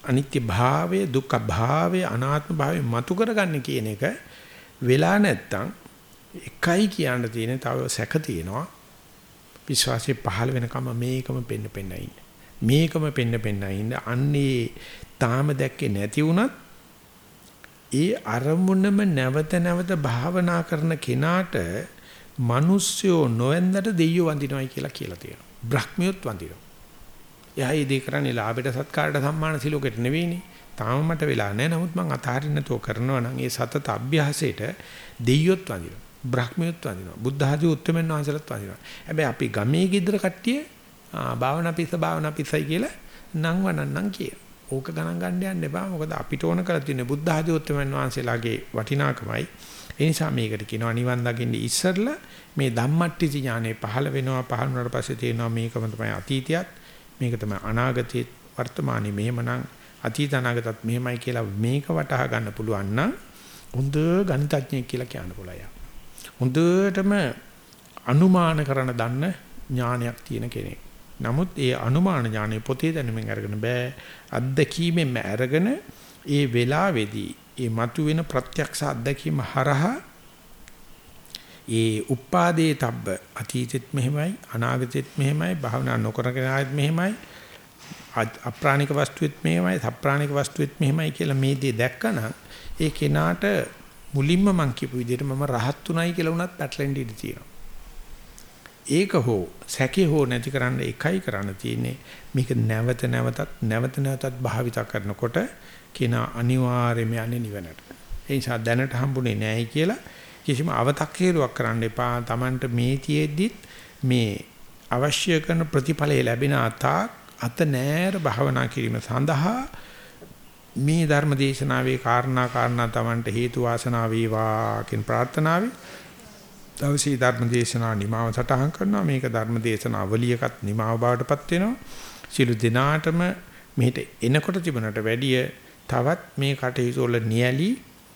අනිත්‍ය භාවය දුක්ඛ භාවය අනාත්ම භාවය මතු කරගන්නේ කියන එක වෙලා නැත්තම් එකයි කියන්න තියෙන තව සැක තියෙනවා විශ්වාසය පහළ වෙනකම මේකම පෙන්න පෙන්න ඉන්න මේකම පෙන්න පෙන්න ඉන්න අන්නේ තාම දැක්කේ නැති වුණත් ඒ අරමුණම නැවත නැවත භාවනා කරන කෙනාට මිනිස්සුયો නොවෙන්දට දෙයියෝ වඳිනවයි කියලා කියලා තියෙනවා. බ්‍රහ්මියොත් වඳිනවා. එහා ඉදී කරන්නේ ලාභයට සත්කාරයට සම්මාන සිලෝකෙට නෙවෙයිනේ. තාම මට වෙලා නැහැ. නමුත් මං අතාරින්න තෝ කරනවා නම් ඒ සතත අභ්‍යාසයට දෙයියොත් වඳිනවා. බ්‍රහ්මියොත් වඳිනවා. බුද්ධ ආදී උත්තරමන් වහන්සේලාත් වඳිනවා. හැබැයි අපි ගමේ ගෙදර කට්ටිය භාවනා පිස්ස භාවනා පිස්සයි කියලා නම් වනන්නම් කිය. ඕක ගණන් ගන්න යන්න එපා. මොකද අපිට ඕන කරලා තියෙන්නේ බුද්ධ ආදී උත්තරමන් වහන්සේලාගේ වටිනාකමයි. ඒ නිසා මේකට කියනවා නිවන් දකින්න ඉස්සරලා මේ ධම්මට්ටි ඥානෙ පහළ වෙනවා පහළ වුණාට පස්සේ තේනවා මේකම තමයි අතීතයත් මේක තමයි අනාගතයේත් වර්තමානයේ මෙහෙමනම් අතීත අනාගතත් මෙහෙමයි කියලා මේක වටහා ගන්න පුළුවන් නම් හොඳ ගණිතඥයෙක් කියලා කියන්න පුළුවන්. හොඳටම අනුමාන කරන දන්න ඥානයක් තියෙන කෙනෙක්. නමුත් ඒ අනුමාන ඥානෙ පොතේ දැනුමින් අරගෙන බෑ අත්දැකීමෙන්ම අරගෙන ඒ වෙලාවේදී ඒ මතුවෙන ප්‍රත්‍යක්ෂ අත්දැකීම හරහා ඒ උපාදේ තබ්බ අතීතෙත් මෙහෙමයි අනාගතෙත් මෙහෙමයි භාවනා නොකරගෙන ආයෙත් මෙහෙමයි අප්‍රාණික වස්තුවෙත් මෙහෙමයි සප්‍රාණික වස්තුවෙත් මෙහෙමයි කියලා මේ දේ දැක්කනම් ඒ කෙනාට මුලින්ම මං කියපු විදිහට මම රහත් උනායි කියලා උනත් පැටලෙන්න ඉඩ තියෙනවා. ඒක හෝ සැකේ හෝ නැති කරන්න එකයි කරන්න තියෙන්නේ මේක නැවත නැවතත් නැවත නැවතත් භාවිත කරනකොට කෙනා අනිවාර්යයෙන්ම යන්නේ නිවනට. ඒ නිසා දැනට හම්බුනේ නැහැ කියලා කිසිම අව탁සීරුවක් කරන්න එපා. Tamanට මේ තියේද්දිත් මේ අවශ්‍ය කරන ප්‍රතිඵලය ලැබෙන අතාක් අත නෑර භාවනා කිරීම සඳහා මේ ධර්ම දේශනාවේ කාරණා කාරණා Tamanට හේතු වාසනා වේවා කියන ප්‍රාර්ථනාවයි. දවසේ ධර්ම දේශනා නිමාව සටහන් කරනවා. මේක ධර්ම දේශනා අවලියකත් නිමාව බවටපත් වෙනවා. සිළු දිනාටම මෙහෙට එනකොට තිබුණට වැඩිය තවත් මේ කටයුතු වල නියැලි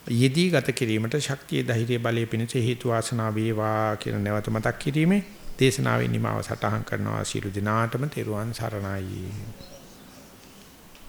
යෙදී ගත කිරීමට ශක්තිය ධෛර්ය බලය පිණිස හේතු වාසනා වේවා කියන නැවත මතක් කිරීමේ දේශනාවේ නිමාව සටහන් කරනවා සිළු දිනාටම තෙරුවන් සරණයි